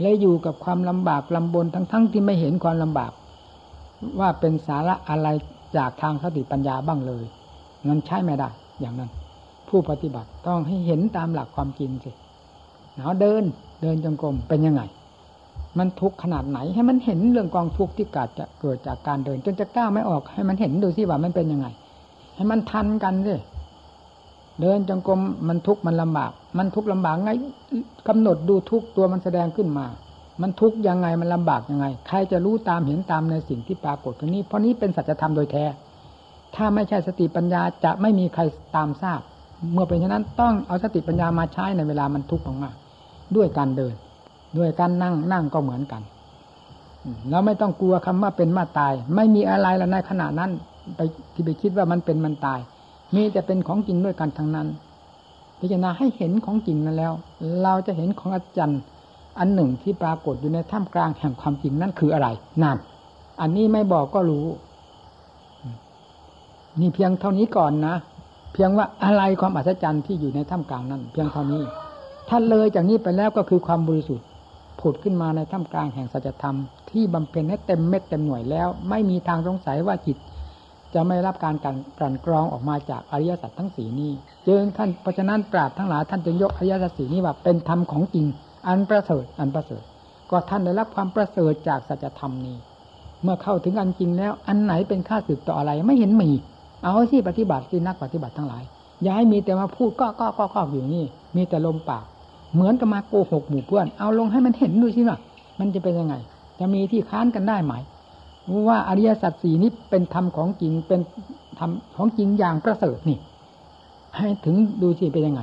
เลยอยู่กับความลำบากลำบนทั้งๆทที่ไม่เห็นความลำบาก ว่าเป็นสาระอะไรจากทางสติปัญญาบ้างเลย นั้นใช้ไม่ได้ อย่างนั้น ผู้ปฏิบัติต้องให้เห็นตามหลักความจริงสิเอาเดินเดินจงกรมเป็นยังไง มันทุกข์ขนาดไหน ให้มันเห็นเรื่องกองทุกข์ที่เกิดจะเกิดจากการเดิน จนจะกล้าไม่ออก ให้มันเห็นดูสิว่ามันเป็นยังไง ให้มันทันกันสิเดินจงกรมมันทุกข์มันลำบาก มันทุกข์ลำบากไงกำหนดดูทุกตัวมันแสดงขึ้นมา มันทุกข์ยังไงมันลำบากยังไง ใครจะรู้ตามเห็นตามในสิ่งที่ปรากฏตรงนี้ เพราะนี้เป็นสัจธรรมโดยแท้ ถ้าไม่ใช่สติปัญญาจะไม่มีใครตามทราบ เมื่อเป็นฉะนั้นต้องเอาสติปัญญามาใช้ในเวลามันทุกข์มากๆด้วยการเดิน ด้วยการนั่งนั่งก็เหมือนกันแล้วไม่ต้องกลัวคำว่าเป็นมาตาย ไม่มีอะไรแล้วในขณะนั้น ไปที่ไปคิดว่ามันเป็นมันตาย มีแต่เป็นของจริงด้วยกันทั้งนั้น พิจารณาให้เห็นของจริงนั้นแล้ว เราจะเห็นของอาจารย์อันหนึ่งที่ปรากฏอยู่ในท่ามกลางแห่งความจริงนั่นคืออะไรนั่นอันนี้ไม่บอกก็รู้ นี่เพียงเท่านี้ก่อนนะ เพียงว่าอะไรความอัศจรรย์ที่อยู่ในท่ามกลางนั้น เพียงเท่านี้ ถ้าเลยจากนี้ไปแล้วก็คือความบริสุทธิ์ผุดขึ้นมาในท่ามกลางแห่งสัจธรรมที่บำเพ็ญให้เต็มเม็ดเต็มหน่วยแล้ว ไม่มีทางสงสัยว่าจิตจะไม่รับการกันกันกรองออกมาจากอริยสัจทั้งสีนี้จึงท่านเพราะฉะนั้นปราดทั้งหลายท่านจึงยกอริยสัจสีนี้ว่าเป็นธรรมของจริง อันประเสริฐอันประเสริฐ ก็ท่านได้รับความประเสริฐจากสัจธรรมนี้ เมื่อเข้าถึงอันจริงแล้ว อันไหนเป็นค่าสืบต่ออะไรไม่เห็นมี เอาที่ปฏิบัติที่นักปฏิบัติทั้งหลายย่าให้มีแต่มาพูดก็ก็ก็ก็อยู่นี่ มีแต่ลมปาก เหมือนกับมาโกหกหมู่เพื่อน เอาลงให้มันเห็นดูสิว่ามันจะเป็นยังไง จะมีที่ค้านกันได้ไหมว่าอริยสัจสี่นี้เป็นธรรมของจริงเป็นธรรมของจริงอย่างประเสริฐนี่ ให้ถึงดูสิเป็นยังไง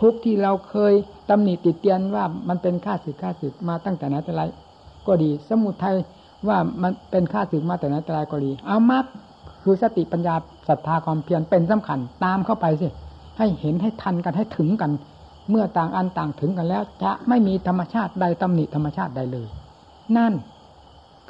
ทุกที่เราเคยตำหนิติดเตียนว่ามันเป็นค่าศึกค่าศึกมาตั้งแต่ไหนแต่ไรก็ดี สมุทัยว่ามันเป็นค่าศึกมาแต่ไหนแต่ไรก็ดี เอามักคือสติปัญญา ศรัทธาความเพียรเป็นสำคัญตามเข้าไปสิให้เห็นให้ทันกันให้ถึงกัน เมื่อต่างอันต่างถึงกันแล้ว จะไม่มีธรรมชาติใดตำหนิธรรมชาติใดเลย นั่น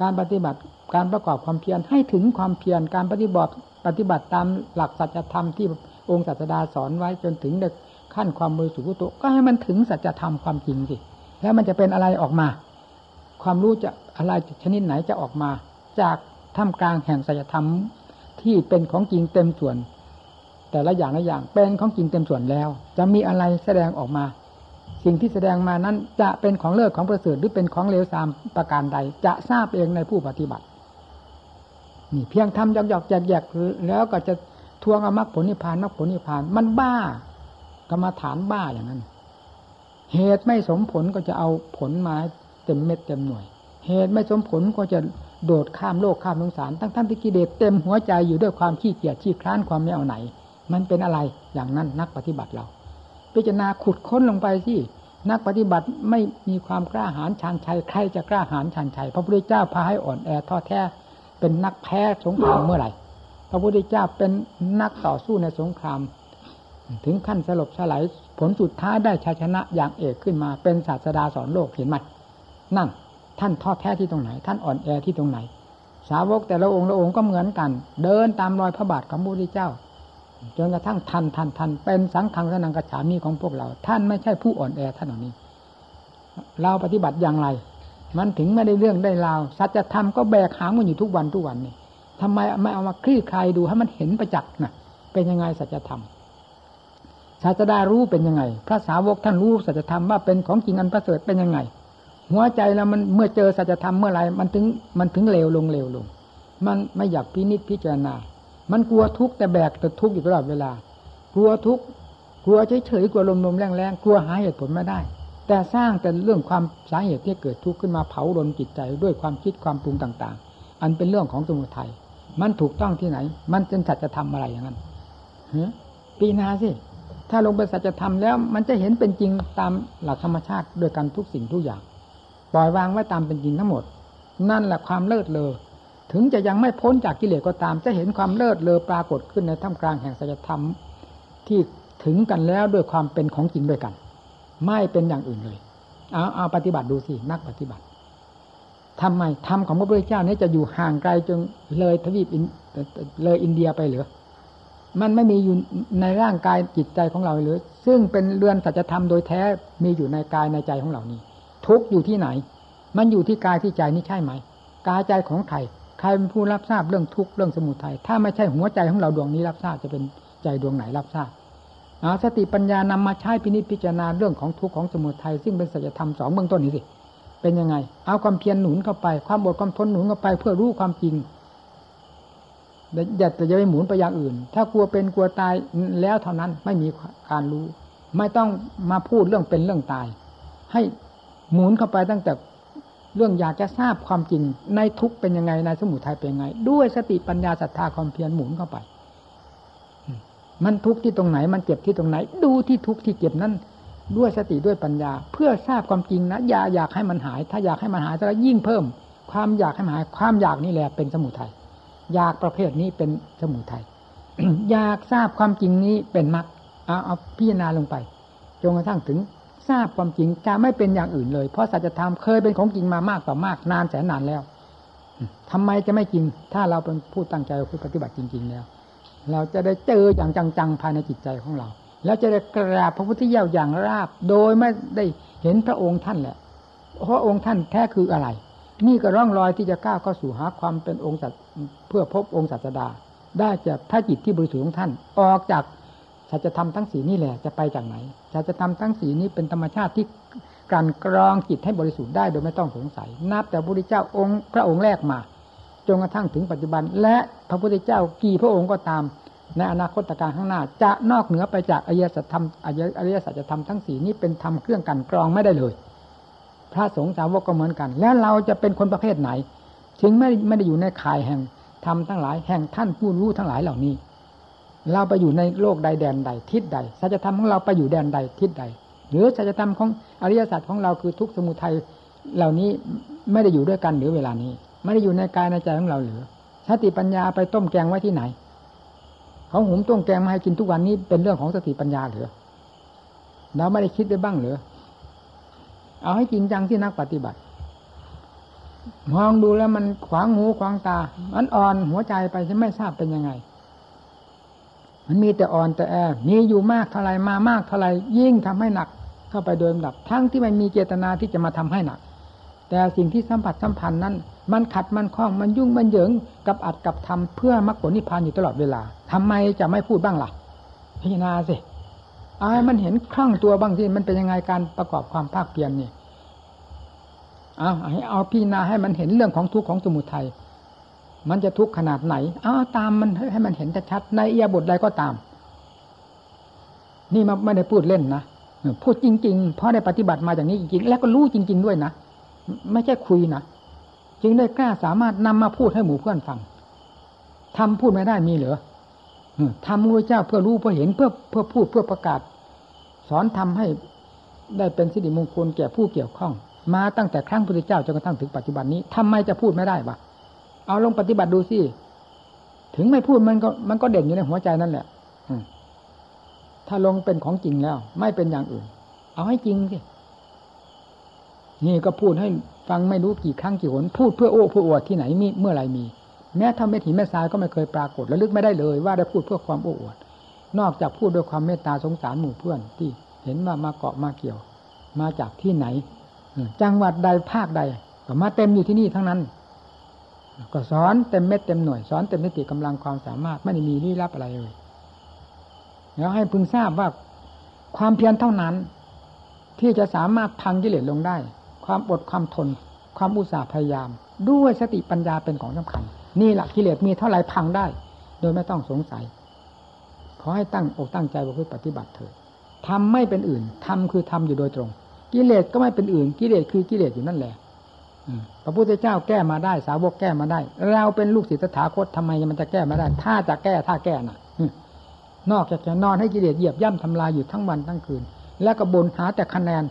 การปฏิบัติการประกอบความเพียรให้ถึงความเพียรการปฏิบัติปฏิบัติตามหลักสัจธรรมที่องค์ศาสดาสอนไว้จนถึงเด็กขั้นความบริสุทธิ์ตุก็ให้มันถึงสัจธรรมความจริงสิแล้วมันจะเป็นอะไรออกมา ความรู้จะอะไรชนิดไหนจะออกมา จากท่ามกลางแห่งสัจธรรม ที่เป็นของจริงเต็มส่วน แต่ละอย่างละอย่างเป็นของจริงเต็มส่วนแล้ว จะมีอะไรแสดงออกมา สิ่งที่แสดงมานั้นจะเป็นของเลิศของประเสริฐหรือเป็นของเลวทรามประการใด จะทราบเองในผู้ปฏิบัตินี่เพียงทำหยอกๆแยกๆแล้วก็จะทวงอมรรคผลนิพพานมรรคผลนิพพานมันบ้ากรรมฐานบ้าอย่างนั้น เหตุไม่สมผลก็จะเอาผลมาเต็มเม็ดเต็มหน่วย เหตุไม่สมผลก็จะ โดดข้ามโลกข้ามสงสารทั้งท่านที่กิเลสเต็มหัวใจอยู่ด้วยความขี้เกียจขี้คร้านความไม่เอาไหน มันเป็นอะไรอย่างนั้นนักปฏิบัติเรา พิจารณาขุดค้นลงไปที่นักปฏิบัติไม่มีความกล้าหาญชันชัยใครจะกล้าหาญชันชัยพระพุทธเจ้าพาให้อ่อนแอท้อแท้เป็นนักแพ้สงครามเมื่อไหร่พระพุทธเจ้าเป็นนักต่อสู้ในสงคราม ถึงขั้นสลบสลายผลสุดท้ายได้ชัยชนะอย่างเอกขึ้นมาเป็นศาสดาสอนโลกเห็นไหมนั่น ท่านท้อแท้ที่ตรงไหน ท่านอ่อนแอที่ตรงไหน สาวกแต่ละองค์ละองค์ก็เหมือนกัน เดินตามรอยพระบาทของพระพุทธเจ้าจนกระทั่งทันทันทันเป็นสังขังสนังกระฉามีของพวกเรา ท่านไม่ใช่ผู้อ่อนแอท่านเหล่านี้ เราปฏิบัติอย่างไร มันถึงไม่ได้เรื่องได้ราวสัจธรรมก็แบกหางมันอยู่ทุกวันทุกวันนี่ทำไมไม่เอามาคลี่คลายดูให้มันเห็นประจักษ์นะเป็นยังไงสัจธรรมศาสดารู้เป็นยังไง พระสาวกท่านรู้สัจธรรมว่าเป็นของจริงอันประเสริฐเป็นยังไง หัวใจเรามันเมื่อเจอสัจธรรมเมื่อไรมันถึงมันถึงเลวลงเลวลง มันไม่อยากพินิจพิจารณา มันกลัวทุกข์แต่แบกแต่ทุกข์อยู่ตลอดเวลา กลัวทุกข์กลัวเฉยๆกลัวลมๆแรงๆกลัวหาเหตุผลไม่ได้ แต่สร้างแต่เรื่องความสาเหตุที่เกิดทุกข์ขึ้นมาเผาลนจิตใจด้วยความคิดความปรุงต่าง ๆ อันเป็นเรื่องของสมุทัยมันถูกต้องที่ไหน มันเป็นสัจธรรมอะไรอย่างนั้นเฮ้ปีนาสิถ้าลงไปสัจธรรมแล้ว มันจะเห็นเป็นจริงตามหลักธรรมชาติโดยกันทุกสิ่งทุกอย่าง ปล่อยวางไว้ตามเป็นจริงทั้งหมด นั่นแหละความเลิศเลอถึงจะยังไม่พ้นจากกิเลสก็ตาม จะเห็นความเลิศเลอปรากฏขึ้นในท่ามกลางแห่งสัจธรรมที่ถึงกันแล้วด้วยความเป็นของจริงด้วยกัน ไม่เป็นอย่างอื่นเลยเอาเอาปฏิบัติดูสินักปฏิบัติทำไมธรรมของพระพุทธเจ้านี้จะอยู่ห่างไกลจนเลยทวีปเลยอินเดียไปหรือมันไม่มีอยู่ในร่างกายจิตใจของเราเลยซึ่งเป็นเรือนสัจธรรมโดยแท้มีอยู่ในกายในใจของเรานี้ ทุกอยู่ที่ไหน มันอยู่ที่กายที่ใจนี่ใช่ไหมกายใจของใครใครเป็นผู้รับทราบเรื่องทุกข์เรื่องสมุทัยถ้าไม่ใช่หัวใจของเราดวงนี้รับทราบจะเป็นใจดวงไหนรับทราบเอาสติปัญญานำมาใช้พินิจพิจารณาเรื่องของทุกข์ของสมุทัยซึ่งเป็นสัจธรรมสองเบื้องต้นนี้สิเป็นยังไง เอาความเพียรหนุนเข้าไป ความอดความทนหนุนเข้าไป เพื่อรู้ความจริงอย่าแต่จะไปหมุนไปอย่างอื่น ถ้ากลัวเป็นกลัวตายแล้วเท่านั้นไม่มีการรู้ ไม่ต้องมาพูดเรื่องเป็นเรื่องตาย ให้ หมุนเข้าไปตั้งแต่เรื่องอยากจะทราบความจริง ในทุกเป็นยังไงในสมุทัยเป็นยังไง ด้วยสติปัญญาศรัทธาความเพียรหมุนเข้าไป มันทุกข์ที่ตรงไหน มันเจ็บที่ตรงไหน ดูที่ทุกข์ที่เจ็บนั้น ด้วยสติด้วยปัญญา เพื่อทราบความจริงนะอย่าอยากให้มันหาย ถ้าอยากให้มันหายจะยิ่งเพิ่ม ความอยากให้มันหาย ความอยากนี่แหละเป็นสมุทัยอยากประเภทนี้เป็นสมุทัยอยากทราบความจริงนี้เป็นมรรคเอาเอาพิจารณาลงไปจนกระทั่งถึง ทราบความจริงจะไม่เป็นอย่างอื่นเลย เพราะสัจธรรมเคยเป็นของจริงมามากต่อมาก นานแสนนานแล้วทำไมจะไม่จริง ถ้าเราเป็นผู้ตั้งใจผู้ปฏิบัติจริง ๆ แล้ว เราจะได้เจออย่างจังๆภายในจิตใจของเรา แล้วจะได้กราบพระพุทธเจ้าอย่างราบ โดยไม่ได้เห็นพระองค์ท่านแหละเพราะองค์ท่านแท้คืออะไร นี่ก็ร่องรอยที่จะก้าวเข้าสู่หาความเป็นองค์สัตเพื่อพบองค์ศาสดา ได้จากถ้าจิตที่บริสุทธิ์ของท่านออกจาก สัจธรรมทั้งสีนี่แหละจะไปจากไหนสัจธรรมทั้งสีนี้เป็นธรรมชาติที่การกรองจิตให้บริสุทธิ์ได้โดยไม่ต้องสงสัย นับแต่พระพุทธเจ้าองค์พระองค์แรกมาจนกระทั่งถึงปัจจุบัน และพระพุทธเจ้ากี่พระองค์ก็ตาม ในอนาคตการข้างหน้า จะนอกเหนือไปจากอริยสัจธรรมอริยสัจธรรมทั้งสีนี้เป็นธรรมเครื่องกันกรองไม่ได้เลย พระสงฆ์สาวกก็เหมือนกัน แล้วเราจะเป็นคนประเภทไหน ถึงไม่ไม่ได้อยู่ในข่ายแห่งธรรมทั้งหลายแห่งท่านผู้รู้ทั้งหลายเหล่านี้ เราไปอยู่ในโลกใดแดนใดทิศใดสัจธรรมของเราไปอยู่แดนใดทิศใด หรือสัจธรรมของอริยสัจของเราคือทุกสมุทัยเหล่านี้ไม่ได้อยู่ด้วยกันหรือเวลานี้ ไม่ได้อยู่ในกายในใจของเราหรือสติปัญญาไปต้มแกงไว้ที่ไหนเขาหุมต้มแกงมาให้กินทุกวันนี้เป็นเรื่องของสติปัญญาหรือเราไม่ได้คิดได้บ้างหรือเอาให้จริงจังที่นักปฏิบัติมองดูแล้วมันขวางหูขวางตามันอ่อนหัวใจไปจะไม่ทราบเป็นยังไง มันมีแต่อ่อนแต่แอมีอยู่มากเท่าไรมามากเท่าไรยิ่งทำให้หนัก เข้าไปโดยลำดับ ทั้งที่ไม่มีเจตนาที่จะมาทำให้หนัก แต่สิ่งที่สัมผัสสัมพันธ์นั้น มันขัดมันคล้องมันยุ่งมันเหยิงกับอัดกับทำเพื่อมรรคผลนิพพานอยู่ตลอดเวลาทำไมจะไม่พูดบ้างล่ะพิจารณาสิอามันเห็นคลั่งตัวบ้างที่มันเป็นยังไงการประกอบความภาคเพียรนี่เอาให้เอาพิจารณาให้มันเห็นเรื่องของทุกข์ของสมุทัย มันจะทุกข์ขนาดไหนเอาตามมันให้มันเห็นชัดในเอียบทใดก็ตาม นี่มันไม่ได้พูดเล่นนะพูดจริง ๆ เพราะได้ปฏิบัติมาอย่างนี้จริงๆ แล้วก็รู้จริง ๆ ด้วยนะไม่ใช่คุยนะจึงได้กล้าสามารถนำมาพูดให้หมู่เพื่อนฟังทำพูดไม่ได้มีเหรอทำมูเจ้าเพื่อรู้เพื่อเห็นเพื่อเพื่อพูดเพื่อประกาศ สอนทำให้ได้เป็นสิริมงคลแก่ผู้เกี่ยวข้อง มาตั้งแต่ครั้งพระพุทธเจ้าจนกระทั่งถึงปัจจุบันนี้ทำไมจะพูดไม่ได้บะ เอาลงปฏิบัติดูสิ ถึงไม่พูดมันก็มันก็เด่นอยู่ในหัวใจนั่นแหละถ้าลงเป็นของจริงแล้ว ไม่เป็นอย่างอื่น เอาให้จริงสิ นี่ก็พูดให้ฟังไม่รู้กี่ครั้งกี่หน พูดเพื่อโอ้เพื่ออวดที่ไหนมีเมื่อไรมี แม้ทำเม็ดหินแม่ทรายก็ไม่เคยปรากฏและลึกไม่ได้เลย ว่าได้พูดเพื่อความโอ้อวด นอกจากพูดด้วยความเมตตาสงสารหมู่เพื่อนที่เห็นว่ามาเกาะมาเกี่ยว มาจากที่ไหนจังหวัดใดภาคใดก็มาเต็มอยู่ที่นี่ทั้งนั้น ก็สอนเต็มเม็ดเต็มหน่วยสอนเต็มสติกำลังความสามารถไม่ได้มีลี้ลับอะไรเลยแล้วให้พึงทราบว่าความเพียรเท่านั้น ที่จะสามารถพังกิเลสลงได้ ความอดความทน ความอุตสาห์พยายาม ด้วยสติปัญญาเป็นของสำคัญ นี่แหละกิเลสมีเท่าไรพังได้ โดยไม่ต้องสงสัย ขอให้ตั้งอกตั้งใจประพฤติปฏิบัติเถิดทำไม่เป็นอื่นทำคือทำอยู่โดยตรง กิเลสก็ไม่เป็นอื่น กิเลสคือกิเลสอยู่นั่นแหละ พระพุทธเจ้าแก้มาได้สาวกแก้มาได้ เราเป็นลูกศิษย์ถาคตทำไมมันจะแก้มาได้ ถ้าจะแก้ถ้าแก้น่ะนอกจากจะนอนให้กิเลสเหยียบย่ำทำลายอยู่ทั้งวันทั้งคืน แล้วก็บนหาแต่คะแนน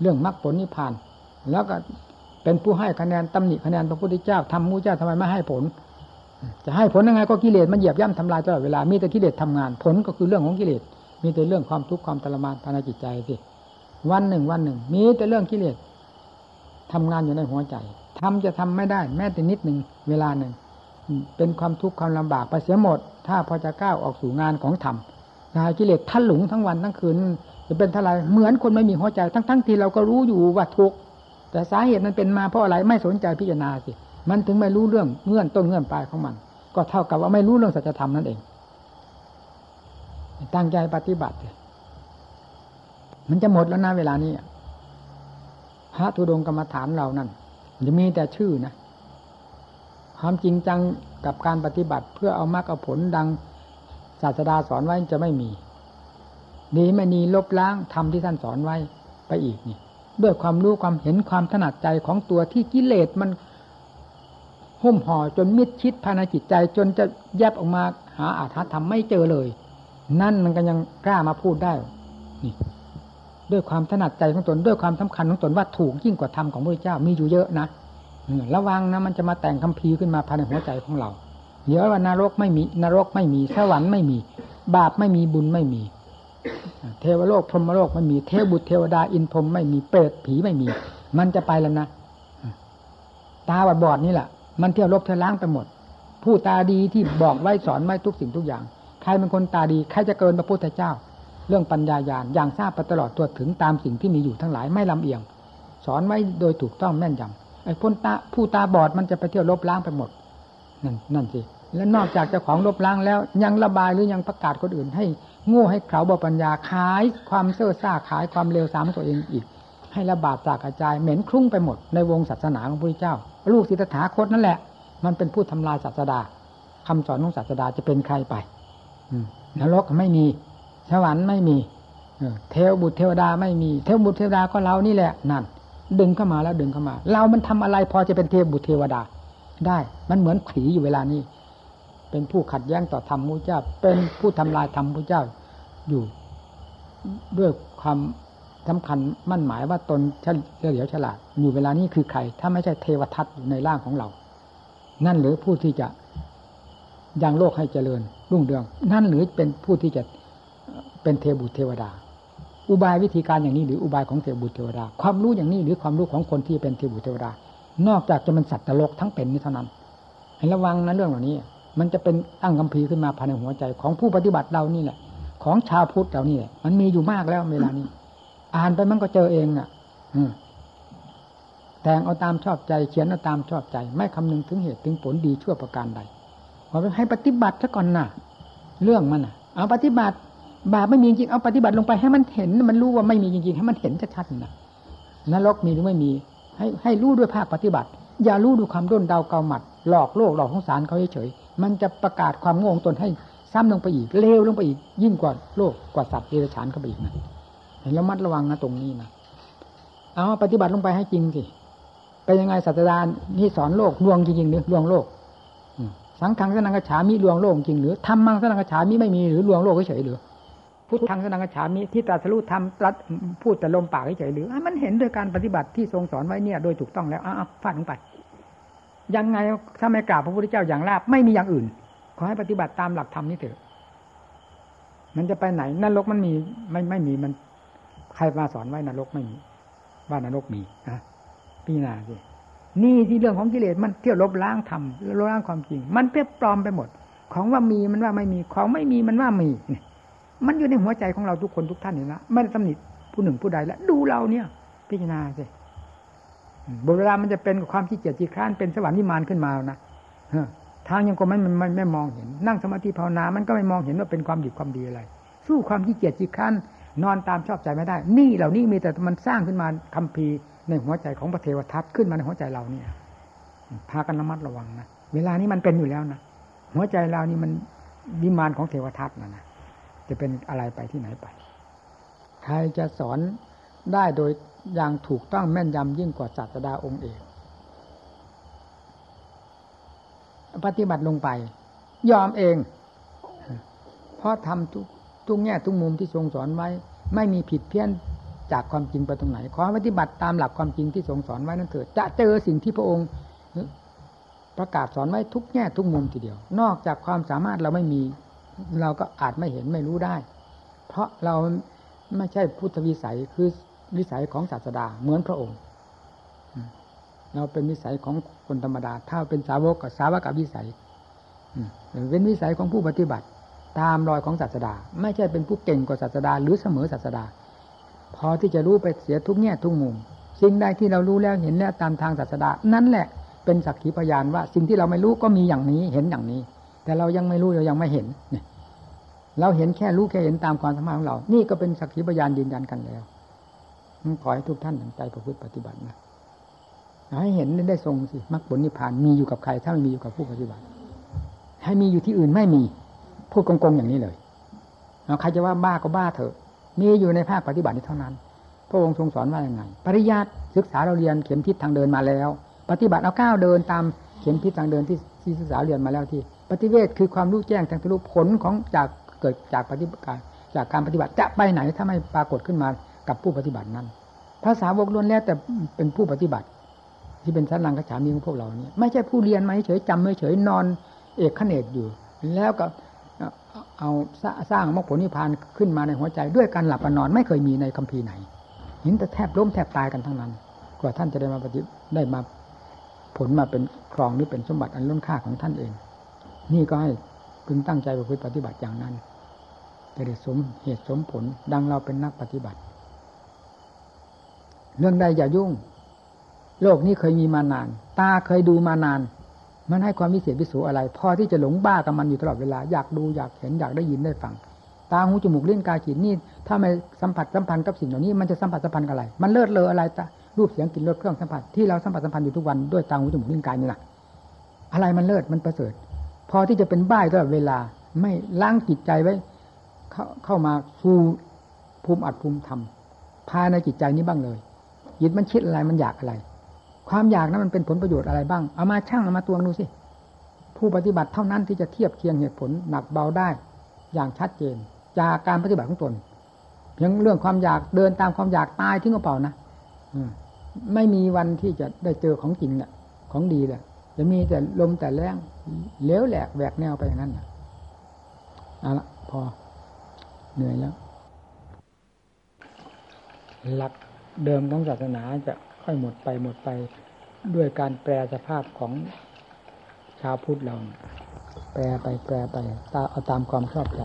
เรื่องมรรคผลนิพพาน แล้วก็เป็นผู้ให้คะแนนตำหนิคะแนนพระพุทธเจ้าทำมูเจ้าทำไมไม่ให้ผล จะให้ผลยังไงก็กิเลสมันเหยียบย่ำทำลายตลอดเวลามีแต่กิเลสทำงาน ผลก็คือเรื่องของกิเลสมีแต่เรื่องความทุกข์ความทรมานภายในจิตใจสิวันหนึ่งวันหนึ่ง มีแต่เรื่องกิเลส ทำงานอยู่ในหัวใจทำจะทำไม่ได้ แม้แต่นิดหนึ่งเวลาหนึ่งเป็นความทุกข์ความลำบากไปเสียหมด ถ้าพอจะก้าวออกสู่งานของธรรมนายกิเลสทันหลงทั้งวันทั้งคืนจะเป็นเท่าไรเหมือนคนไม่มีหัวใจ ทั้งทั้งที่เราก็รู้อยู่ว่าทุกข์แต่สาเหตุมันเป็นมาเพราะอะไรไม่สนใจพิจารณาสิมันถึงไม่รู้เรื่องเงื่อนต้นเงื่อนปลายของมัน ก็เท่ากับว่าไม่รู้เรื่องสัจธรรมนั่นเอง ตั้งใจปฏิบัติ มันจะหมดแล้วนะเวลานี้ พระธุดงกรรมฐานเรานั่นจะมีแต่ชื่อนะความจริงจังกับการปฏิบัติเพื่อเอามรรคเอาผลดังศาสดาสอนไว้จะไม่มีดีไม่นีลบล้างทำที่ท่านสอนไว้ไปอีกนี่ด้วยความรู้ความเห็นความถนัดใจของตัวที่กิเลสมันหุ้มห่อจนมิดชิดภายในจิตใจ จนจะแยบออกมาหาอาถรรพ์ทำไม่เจอเลย นั่นมันก็ยังกล้ามาพูดได้นี่ ด้วยความถนัดใจของตนด้วยความสำคัญของตนว่าถูกยิ่งกว่าธรรมของพระเจ้ามีอยู่เยอะนะระวังนะมันจะมาแต่งคำพีขึ้นมาภายในหัวใจของเราเยอะว่านรกไม่มีนรกไม่มีสวรรค์ไม่มี บาปไม่มีบุญไม่มี เทวโลกพรหมโลกไม่มีเทวบุตรเทวดาอินพรหมไม่มีเปรตผีไม่มี มันจะไปแล้วนะตาบอดบอดนี่แหละมันเที่ยวลบเที่ยวล้างไปหมด ผู้ตาดีที่บอกไว้สอนไว้ทุกสิ่งทุกอย่าง ใครเป็นคนตาดีใครจะเกินพระพุทธเจ้า เรื่องปัญญาญาณอย่างทราบไปตลอดตัวถึงตามสิ่งที่มีอยู่ทั้งหลายไม่ลำเอียง สอนไว้โดยถูกต้องแม่นยำไอ้คนตาผู้ตาบอดมันจะไปเที่ยวลบล้างไปหมดนั่นนั่นสิและนอกจากเจ้าของลบล้างแล้ว ยังระบายหรือยังประกาศคนอื่น ให้โง่ให้เขาบอปัญญาขายความเซ่อซ่าขายความเลวทรามตัวเองอีก ให้ระบาดจากกระจายเหม็นคลุ้งไปหมดในวงศาสนาของพระเจ้า ลูกศิทธาคตนั่นแหละ มันเป็นผู้ทำลายศาสดาคำสอนของศาสดาจะเป็นใครไปนรกไม่มี สวรรค์ไม่มีเทวบุตรเทวดาไม่มี เทวบุตรเทวดาก็เรานี่แหละนั่นดึงเข้ามาแล้วดึงเข้ามา เรามันทำอะไรพอจะเป็นเทวบุตรเทวดา ได้ มันเหมือนผีอยู่เวลานี้ เป็นผู้ขัดแย้งต่อธรรมพระเจ้า เป็นผู้ทำลายธรรมพระเจ้าอยู่ ด้วยความสำคัญมั่นหมายว่าตนเฉลียวฉลาด อยู่เวลานี้คือใคร ถ้าไม่ใช่เทวทัตอยู่ในร่างของเรา นั่นหรือผู้ที่จะยังโลกให้เจริญรุ่งเรือง นั่นหรือเป็นผู้ที่จะ เป็นเทบุตรเทวดา อุบายวิธีการอย่างนี้หรืออุบายของเทบุตรเทวดา ความรู้อย่างนี้หรือความรู้ของคนที่เป็นเทบุตรเทวดา นอกจากจะเป็นสัตว์ตลกทั้งเป็นนี้เท่านั้นให้ระวังนะเรื่องเหล่านี้ มันจะเป็นตั้งคำพีขึ้นมาภายในหัวใจของผู้ปฏิบัติเรานี่แหละ ของชาวพุทธเรานี่แหละ มันมีอยู่มากแล้วเวลานี้ อ่านไปมันก็เจอเองอะแต่งเอาตามชอบใจเขียนเอาตามชอบใจ ไม่คำนึงถึงเหตุถึงผลดีชั่วประการใดขอให้ปฏิบัติซะก่อนนะเรื่องมันอะ เอาปฏิบัติ บาปไม่มีจริงเอาปฏิบัติลงไปให้มันเห็น มันรู้ว่าไม่มีจริงๆให้มันเห็นชัดๆนะนรกมีหรือไม่มี ให้ให้รู้ด้วยภาคปฏิบัติ อย่ารู้ดูความด้นเดาเกาหมัด หลอกโลกหลอกของสารเขาเฉยๆมันจะประกาศความโง่ตนให้ซ้ำลงไปอีกเลวลงไปอีก ยิ่งกว่าโลกกว่าสัตว์เดรัจฉานเข้าไปอีกนะเห็นแล้วมัดระวังนะตรงนี้นะเอาปฏิบัติลงไปให้จริงสิเป็นยังไงศาสดานี่สอนโลกลวงจริงๆหรือลวงโลกสังฆังสนังกระฉามีลวงโลกจริงหรือทำมังสนังกระฉามีไม่มีหรือลวงโลกเฉยๆหรือ พุทธังสนังกระฉามีที่ตรัสรู้ทำรัดพูดแต่ลมปากเฉยหรือมันเห็นโดยการปฏิบัติที่ทรงสอนไว้เนี่ยโดยถูกต้องแล้วอ้าวฟาดลงไปยังไงถ้าไม่กราบพระพุทธเจ้าอย่างราบไม่มีอย่างอื่น ขอให้ปฏิบัติตามหลักธรรมนี้เถอะมันจะไปไหนนรกมันมีไม่ไม่มีมัน ใครมาสอนไว้นรกไม่มี ว่านรกมีนะพี่นาสินี่ที่เรื่องของกิเลสมันเที่ยวลบล้างธรรมลบล้างความจริง มันเพี้ยปลอมไปหมด ของว่ามีมันว่าไม่มี ของไม่มีมันว่ามี มันอยู่ในหัวใจของเราทุกคนทุกท่านนี่นะไม่ได้ตำหนิผู้หนึ่งผู้ใดแล้วดูเราเนี่ย พิจารณาสิบเวลามันจะเป็นความขี้เกียจขี้คร้านเป็นสวรรค์นิมานขึ้นมานะทางยังก็ไม่ไม่ไม่มองเห็น นั่งสมาธิภาวนามันก็ไม่มองเห็นว่าเป็นความดีความดีอะไร สู้ความขี้เกียจขี้คร้านนอนตามชอบใจไม่ได้ นี่เหล่านี้มีแต่มันสร้างขึ้นมาคำพีในหัวใจของพระเทวทัตขึ้นมาในหัวใจเราเนี่ย พากันระมัดระวังนะ เวลานี้มันเป็นอยู่แล้วนะ หัวใจเรานี่มันวิมานของเทวทัตนะนะ จะเป็นอะไรไปที่ไหนไป ใครจะสอนได้โดยอย่างถูกต้องแม่นยำยิ่งกว่าศาสดาองค์เอกปฏิบัติลงไป ยอมเอง เพราะทำทุกทุกแง่ทุกมุมที่ทรงสอนไว้ ไม่มีผิดเพี้ยนจากความจริงไปตรงไหน ขอปฏิบัติตามหลักความจริงที่ทรงสอนไว้นั่นเถิดจะเจอสิ่งที่พระองค์ประกาศสอนไว้ทุกแง่ทุกมุมทีเดียว นอกจากความสามารถเราไม่มี เราก็อาจไม่เห็นไม่รู้ได้ เพราะเราไม่ใช่พุทธวิสัยคือวิสัยของศาสดาเหมือนพระองค์ เราเป็นวิสัยของคนธรรมดา ถ้าเป็นสาวกกับสาวกับวิสัยเป็นวิสัยของผู้ปฏิบัติ ตามรอยของศาสดา ไม่ใช่เป็นผู้เก่งกว่าศาสดา หรือเสมอศาสดา พอที่จะรู้ไปเสียทุกแง่ทุกมุมสิ่งใดที่เรารู้แล้วเห็นแล้วตามทางศาสดา นั่นแหละเป็นสักขีพยานว่า สิ่งที่เราไม่รู้ก็มีอย่างนี้เห็นอย่างนี้ แต่เรายังไม่รู้เรายังไม่เห็นเนี่ยเราเห็นแค่รู้แค่เห็นตามความสามารถของเรา นี่ก็เป็นสักขีพยานยืนยันกันแล้วขอให้ทุกท่านตั้งใจประพฤติปฏิบัตินะให้เห็นได้ทรงสิมรรคผลนิพพานมีอยู่กับใคร ถ้าไม่มีอยู่กับผู้ปฏิบัติ ให้มีอยู่ที่อื่นไม่มี พูดกงๆอย่างนี้เลยเอาใครจะว่าบ้าก็บ้าเถอะ มีอยู่ในภาคปฏิบัตินี้เท่านั้น พระองค์ทรงสอนว่าอย่างไง ปริยัติศึกษาเราเรียนเข็มทิศทางเดินมาแล้ว ปฏิบัติเอาก้าวเดินตามเข็มทิศทางเดินที่ที่ศึกษาเรียนมาแล้วที่ ปฏิเวทคือความรู้แจ้งทางทะลุผลของจากเกิดจากปฏิบัติจากการปฏิบัติจะไปไหนถ้าไม่ปรากฏขึ้นมากับผู้ปฏิบัตินั้นภาษาวกล้วนแล้วแต่เป็นผู้ปฏิบัติ ที่เป็นชั้นลังกระฉามีของพวกเราเนี่ยไม่ใช่ผู้เรียนมาเฉยจำไม่เฉยนอนเอกขเนกอยู่ แล้วก็เอาสร้างมรรคผลนิพพานขึ้นมาในหัวใจ ด้วยการหลับนอนไม่เคยมีในคัมภีร์ไหนห็นแต่แทบล้มแทบตายกันทั้งนั้น กว่าท่านจะได้มาปฏิได้มาผลมาเป็นครองหรือเป็นสมบัติอันล้นค่าของท่านเอง นี่ก็ให้พึงตั้งใจประพฤติปฏิบัติอย่างนั้นจะได้สมเหตุสมผล ดังเราเป็นนักปฏิบัติ เรื่องใดอย่ายุ่ง โลกนี้เคยมีมานาน ตาเคยดูมานาน มันให้ความวิเศษวิสูอะไร พอที่จะหลงบ้ากับมันอยู่ตลอดเวลา อยากดูอยากเห็นอยากได้ยินได้ฟัง ตาหูจมูกเลิ้นกายจิตนี่ ถ้าไม่สัมผัสสัมพันธ์กับสิ่งเหล่านี้ มันจะสัมผัสสัมพันธ์กับอะไร มันเลิศเลออะไรตารูปเสียงกลิ่นรสเครื่องสัมผัสที่เราสัมผัสสัมพันธ์อยู่ทุกวันด้วยตาหูจมูกเลิ้นกายนี่แหละอะไรมันเลิศมันประเสริฐ พอที่จะเป็นบ้าตลอดเวลา ไม่ล้างจิตใจไว้เข้าเข้ามาสู่ภูมิอัดภูมิธรรมภายในจิตใจนี้บ้างเลยจิตมันคิดอะไรมันอยากอะไร ความอยากนั้นมันเป็นผลประโยชน์อะไรบ้าง เอามาช่างเอามาตวงดูสิผู้ปฏิบัติเท่านั้นที่จะเทียบเคียงเหตุผลหนักเบาได้ อย่างชัดเจน จากการปฏิบัติของตนเพียงเรื่องความอยากเดินตามความอยากตายทิ้งกระเป๋านะไม่มีวันที่จะได้เจอของจริงเนี่ยของดีเลย จะมีแต่ลมแต่แรงเลี้ยวแหลกแหวกแนวไปอย่างนั้นเอาละพอ เหนื่อยแล้ว หลักเดิมของศาสนาจะค่อยหมดไปหมดไปด้วยการแปลสภาพของชาวพุทธเรา แปลไปแปลไปตาเอาตามความชอบใจ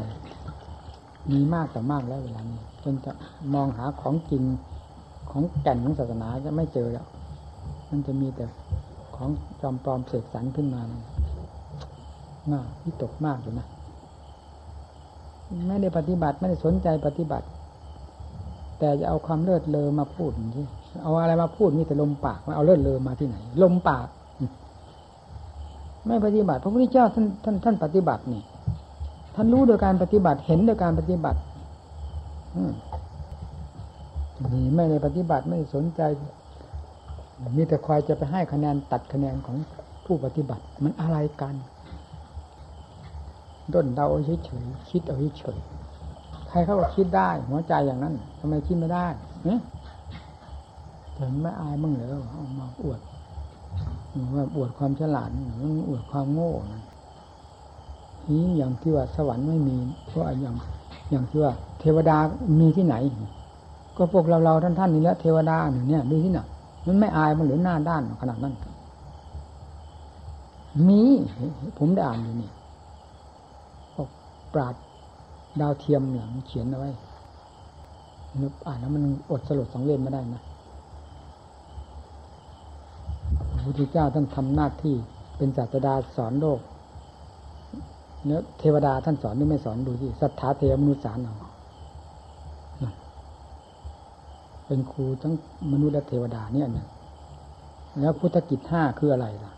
มีมากแต่มากแล้วเวลานี้จนจะมองหาของจริงของแก่นของศาสนาจะไม่เจอแล้ว มันจะมีแต่ ของจอมปลอมเสกสรรขึ้นมาน่าที่ตกมากอยู่นะไม่ได้ปฏิบัติไม่ได้สนใจปฏิบัติ แต่จะเอาความเลิศเลอมาพูดที่เอาอะไรมาพูดมีแต่ลมปากมาเอาเลิศเลอมาที่ไหน ลมปาก ไม่ปฏิบัติ พระพุทธเจ้าท่านท่านท่านปฏิบัตินี่ท่านรู้โดยการปฏิบัติเห็นโดยการปฏิบัตินี่ไม่ได้ปฏิบัติไม่ได้สนใจ มีแต่คอยจะไปให้คะแนนตัดคะแนนของผู้ปฏิบัติ มันอะไรกัน ด้นเดาเฉยๆคิดเอาเฉยใครเขาก็คิดได้ หัวใจอย่างนั้นทำไมคิดไม่ได้เนี่ยแต่ไม่อายมั่งเหรอเอามาอวดว่าอวดความฉลาดมันอวดความโง่นะนี่อย่างที่ว่าสวรรค์ไม่มีเพราะอย่างอย่างที่ว่า เทวดามีที่ไหน ก็พวกเราเราท่านท่านนี่แหละเทวดาเนี่ยดูที่ไหน มันไม่อายมันหรือหน้าด้านขนาดนั้น มีผมได้อ่านอยู่นี่ปราดดาวเทียมหลังเขียนเอาไว้นึกอ่านแล้วมันอดสลดสังเวชไม่ได้นะพระพุทธเจ้าท่านทำหน้าที่เป็นศาสดาสอนโลกเนื้อเทวดาท่านสอนหรือไม่สอนดูที่สัทธาเทวมนุษย์สารเอา เป็นครูทั้งมนุษย์และเทวดาเนี่ยนะแล้วพุทธกิจห้าคืออะไรล่ะ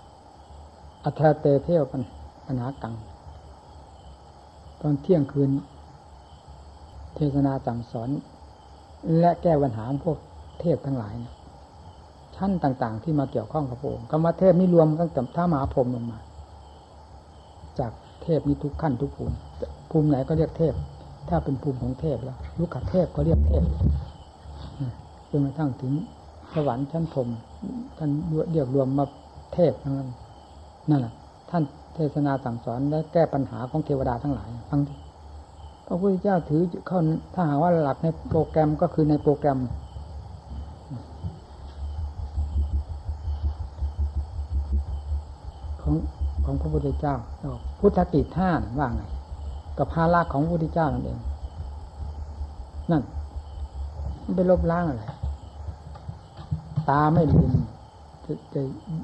อัตเตเทวปัญหากัง ตอนเที่ยงคืน เทศนาสั่งสอน และแก้ปัญหาพวกเทพทั้งหลายนะชั้นต่าง ๆ ที่มาเกี่ยวข้องกับพระองค์คำว่าเทพนี่รวมตั้งแต่ท้ามหาพรมลงมา จากเทพนี่ทุกขั้นทุกภูมิภูมิไหนก็เรียกเทพ ถ้าเป็นภูมิของเทพแล้วลูกขเทพก็เรียกเทพ จนกระทั่งถึงสวรรค์ชั้นพรมท่านเรียกรวมมาเทพทั้งนั้นนั่นแหละท่านเทศนาสั่งสอนและแก้ปัญหาของเทวดาทั้งหลายฟังพระพุทธเจ้าถือเข้าถ้าหาว่าหลักในโปรแกรมก็คือในโปรแกรม ของของพระพุทธเจ้าพุทธกิจห้านว่าไง กับภาระของพระพุทธเจ้านั่นเองนั่น มันไปลบล้างอะไร ตาไม่ลืมจะจะ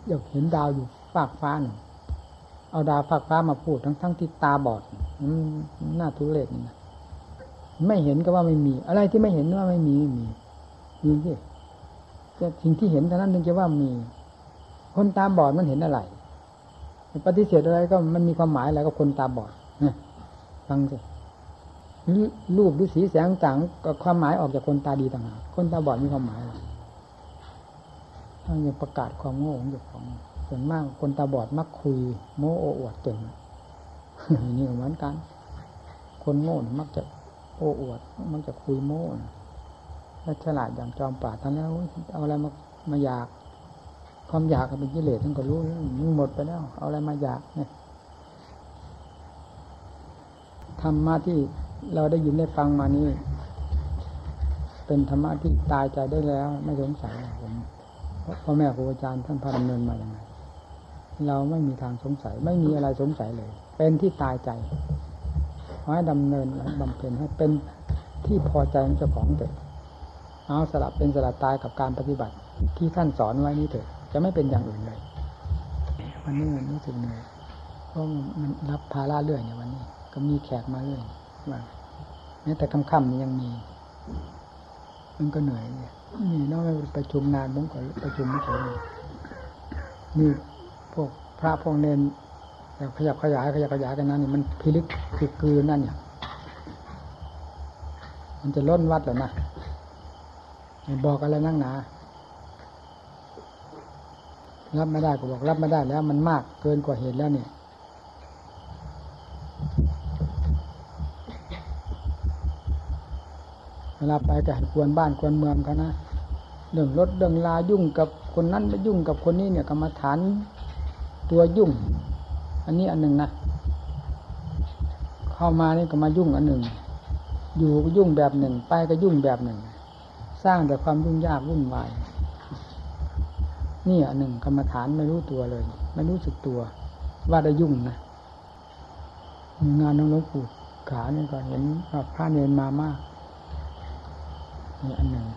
อยากเห็นดาวอยู่ฟากฟ้าหนึ่งเอาดาวฟากฟ้ามาพูดทั้งทั้งที่ตาบอดมันน่าทุเรศนี่นะไม่เห็นก็ว่าไม่มี อะไรที่ไม่เห็นว่าไม่มีไม่มีมีสิแต่สิ่งที่เห็นเท่านั้นถึงจะว่ามี คนตาบอดมันเห็นอะไรปฏิเสธอะไรก็มันมีความหมายอะไรก็คนตาบอดนะฟังสิ รูปหรือสีแสงจังก็ความหมายออกจากคนตาดีต่างหากคนตาบอดมีความหมายต้องยังประกาศความโง่ของเจ้าของส่วนมากคนตาบอดมักคุย โม้โอ้อวดเก่งนี่เหมือนกัน คนโง่มักจะโอ้อวด มักจะคุยโม้ถ้าฉลาดอย่างจอมป่าท่านแล้วเอาอะไรมามาอยาก ความอยากเป็นกิเลสท่านก็รู้มันหมดไปแล้ว เอาอะไรมาอยากเนี่ยธรรมะที่ เราได้ยินได้ฟังมานี้เป็นธรรมะที่ตายใจได้แล้ว ไม่สงสัยผมพ่อแม่ครูอาจารย์ท่านพาดำเนินมาอย่างไรเราไม่มีทางสงสัย ไม่มีอะไรสงสัยเลย เป็นที่ตายใจขอให้ดำเนินบำเพ็ญให้เป็นที่พอใจของเจ้าของเถิดเอาสลับเป็นสลับตายกับการปฏิบัติ ที่ท่านสอนไว้นี้เถิดจะไม่เป็นอย่างอื่นเลย วันนี้มันรู้สึกเหนื่อยเพราะมันรับภาระเรื่อยเนี่ยวันนี้ ก็มีแขกมาเรื่อย ว่าแม้แต่ค่ำๆนี่ยังมี มันก็เหนื่อยเนี่ยนี่นอกไปประชุมนานผมก็ประชุมไม่เฉยนี่พวกพระพวกเนนแต่ขยับขยายขยับขยายกันนั้นนี่มันพิลึกคือกืนนั่นเนี่ยมันจะล้นวัดแล้วนะบอกอะไรนั่งหนา รับไม่ได้ก็บอกรับไม่ได้แล้ว มันมากเกินกว่าเหตุแล้วเนี่ย เวลาไปก็ควรบ้านควรเมืองเขานะเรื่องรถเรื่องลายุ่งกับคนนั้นไปยุ่งกับคนนี้เนี่ยกรรมฐานตัวยุ่ง อันนี้อันหนึ่งนะเข้ามานี่ก็มายุ่งอันหนึ่ง อยู่ก็ยุ่งแบบหนึ่ง ไปก็ยุ่งแบบหนึ่ง สร้างแต่ความยุ่งยากวุ่นวายนี่อันหนึ่งกรรมฐานไม่รู้ตัวเลย ไม่รู้สึกตัว ว่าได้ยุ่งนะงานน้องหลวงปู่ขาเนี่ยก็เห็นว่าพระเนรมามากีอันหนึ่ง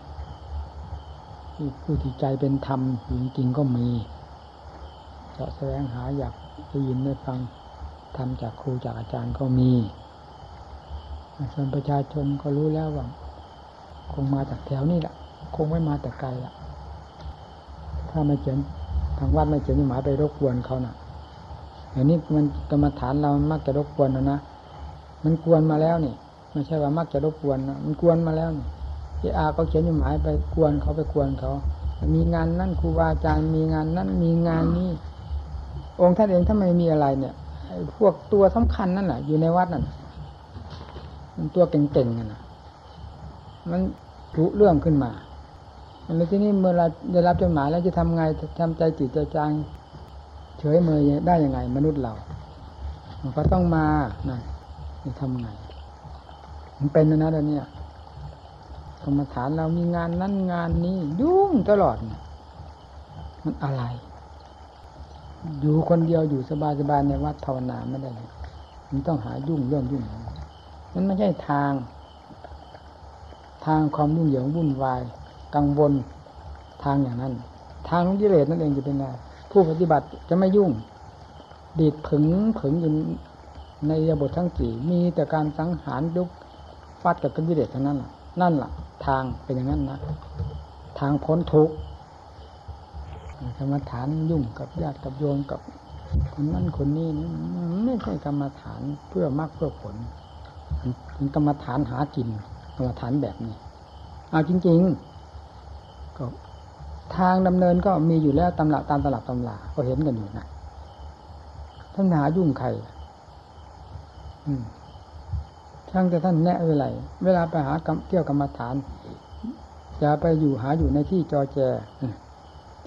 ที่ผู้ที่ใจเป็นธรรมจริงๆก็มีเสาะแสวงหาอยากได้ยินได้ฟังทำจากครูจากอาจารย์ก็มีส่วนประชาชนก็รู้แล้วว่าคงมาจากแถวนี้แหละ คงไม่มาแต่ไกลละถ้าไม่เขียนทางวัดไม่เขียนหมายไปรบกวนเขานะ่ะอย่างนี้มันกรรมฐานเรามักจะรบกวนนะนะ มันกวนมาแล้วนี่ไม่ใช่ว่ามักจะรบกวนนะมันกวนมาแล้วนี่ เออาเขาเขียนจดหมายไปกวนเขาไปกวนเขา มีงานนั่นครูบาอาจารย์มีงานนั่นมีงานนี้องค์ท่านเองถ้าไม่มีอะไรเนี่ยพวกตัวสำคัญนั่นแหละอยู่ในวัดนั่นมันตัวเก่งๆกันนะมันรุเรื่องขึ้นมาแล้วทีนี้เมื่อเราได้รับจดหมายแล้วจะทำไงทำใจจิตใจจางเฉยเมยได้ยังไง มนุษย์เรามันก็ต้องมานะจะทำไง มันเป็นนะนะเดี๋ยวนี้ รรมฐานเรามีงานนั้นงานนี้ ยุ่งตลอด มันอะไร อยู่คนเดียวอยู่สบายสบายในวัดภาวนาไม่ได้เลยมันต้องหายุ่งเรื่องยุ่งมันไม่ใช่ทาง ทางความยุ่งเหยิงวุ่นวาย กังวลทางอย่างนั้น ทางกิเลสนั่นเองจะเป็นไงผู้ปฏิบัติจะไม่ยุ่ง ดีดผึงผึงอยู่ในยบททั้งสี่มีแต่การสังหารยุกฟัดกับกิเลสเทั้งนั้นแหละนั่นแหละ ทางเป็นอย่างนั้นนะทางพ้นทุกข์กรรมฐานยุ่งกับญาติกับโยมกับคนนั้นคนนี้นี่ไม่ใช่กรรมฐานเพื่อมรรคเพื่อผลเป็นกรรมฐานหากินกรรมฐานแบบนี้ เอาจริง ๆ ก็ทางดำเนินก็มีอยู่แล้วตำราตามตลับตำราก็เห็นกันอยู่นะท่านหายุ่งใคร อืมช่างแต่ท่านแนะเวลาเวลาไปหาเกี่ยวกรรมฐาน อย่าไปอยู่หาอยู่ในที่จอแจ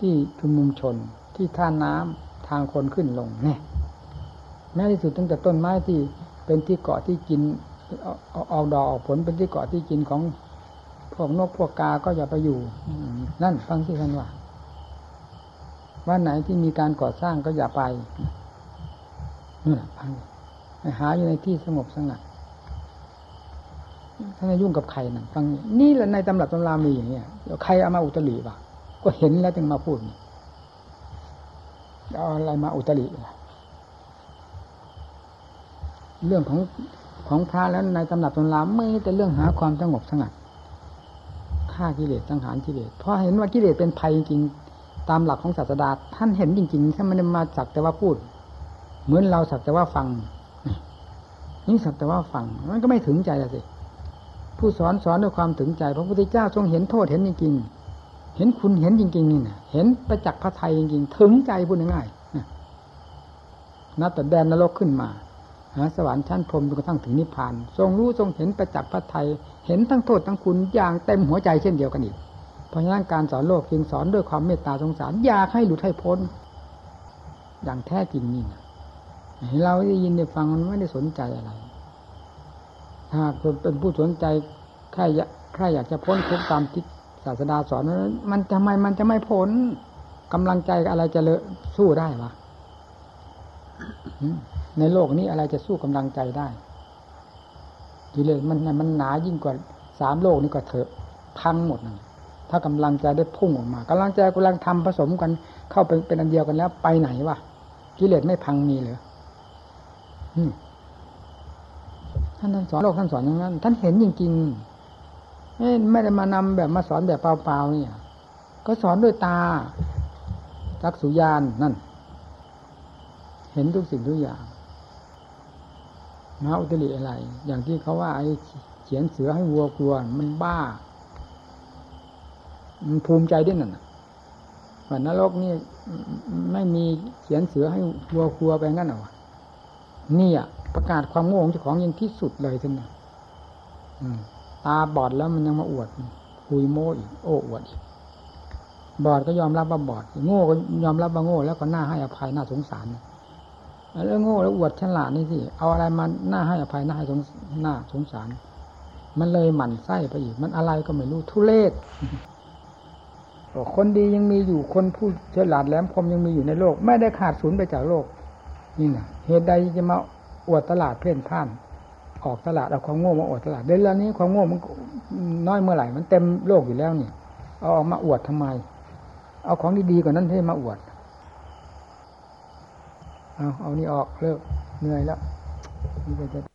ที่ชุมนุมชน ที่ท่าน้ำทางคนขึ้นลงเนี่ยแม้ที่สุดตั้งแต่ต้นไม้ที่เป็นที่เกาะที่กินเอาเอดอกออกผลเป็นที่เกาะที่กินของพวกนกพวกกา ก็อย่าไปอยู่นั่นฟังที่ท่านว่าว่าไหนที่มีการก่อสร้างก็อย่าไปนั่แหละพังหาอยู่ในที่สงบสงัด ถ้าไม่ยุ่งกับใครนั่นฟังนี่แหละในตำรับตำรามีอย่างเนี้ยเดี๋ยวใครเอามาอุตริป่ะก็เห็นแล้วจึงมาพูดเอาอะไรมาอุตริเรื่องของของพระแล้วในตำรับตำราไม่แต่เรื่องหาความสงบสงัดฆ่ากิเลสสังหารกิเลสเพราะเห็นว่ากิเลสเป็นภัยจริงตามหลักของศาสดาท่านเห็นจริงๆท่านไม่ได้มาสักแต่ว่าพูด เหมือนเราสักแต่ว่าฟังนี่สักแต่ว่าฟังมันก็ไม่ถึงใจละสิ ผู้สอนสอนด้วยความถึงใจ พระพุทธเจ้าทรงเห็นโทษเห็นจริงๆเห็นคุณเห็นจริง ๆ นี่นะเห็นประจักษ์พระไทยจริงๆ ถึงใจพูดง่ายๆนับแต่แดนนรกขึ้นมาหาสวรรค์ชั้นพรมจนกระทั่งถึงนิพพาน ทรงรู้ทรงเห็นประจักษ์พระไทยเห็นทั้งโทษทั้งคุณอย่างเต็มหัวใจเช่นเดียวกันอีกเพราะฉะนั้นการสอนโลกจึงสอนด้วยความเมตตาสงสารอยากให้หลุดให้พ้นอย่างแท้จริงนี่นะเราได้ยินได้ฟังมันไม่ได้สนใจอะไร ถ้าเป็นผู้สนใจใครใครอยากจะพ้นทุกข์ตามที่ศาสดาสอนนั้นมันทำไมมันจะไม่พ้นกำลังใจอะไรจะเลอะสู้ได้วะในโลกนี้อะไรจะสู้กำลังใจได้กิเลสมันมันหนายิ่งกว่าสามโลกนี้ก็เถอะพังหมดนะถ้ากำลังใจได้พุ่งออกมากำลังใจกำลังทำผสมกัน เข้าไปเป็นอันเดียวกันแล้ว ไปไหนวะกิเลสไม่พังมีเหรอ ท่านท่านสอนโลกท่านสอนอย่างนั้น ท่านเห็นจริงๆไม่ได้มานำแบบมาสอนแบบเปล่าๆเนี่ย ก็สอนด้วยตาจักสุญานนั่น เห็นทุกสิ่งทุกอย่างมาอุตริอะไร อย่างที่เขาว่าไอ้เขียนเสือให้วัวกลัวมันบ้า มันภูมิใจด้วยนั่นว่านรกนี่ไม่มีเขียนเสือให้วัวกลัวไปงั้นหรอนี่อะ ประกาศความโง่ของเจ้าของยังที่สุดเลยท่านนะตาบอดแล้วมันยังมาอวดคุยโม้อีกโอ้อวดอีกบอดก็ยอมรับว่าบอดโง่ก็ยอมรับว่าโง่ แล้วก็น่าให้อภัยน่าสงสารแล้วโง่แล้วอวดฉลาดนี่สิเอาอะไรมาหน้าให้อภัยน่าให้สงหน้าสงสาร มันเลยหมั่นไส้ไปอีก มันอะไรก็ไม่รู้ทุเรศคนดียังมีอยู่คนผู้ฉลาดแหลมคมยังมีอยู่ในโลก ไม่ได้ขาดศูนย์ไปจากโลกนี่นะเหตุใดจะมา อวดตลาดเพ่นพ่าน ออกตลาดเอาความโง่มาอวดตลาดเดี๋ยวนี้ความโง่มันน้อยเมื่อไหร่ มันเต็มโลกอยู่แล้วนี่เอาออกมาอวดทำไม เอาของดีๆกว่านั้นให้มาอวด เอาเอานี่ออกเลิกเหนื่อยแล้วนี่จะ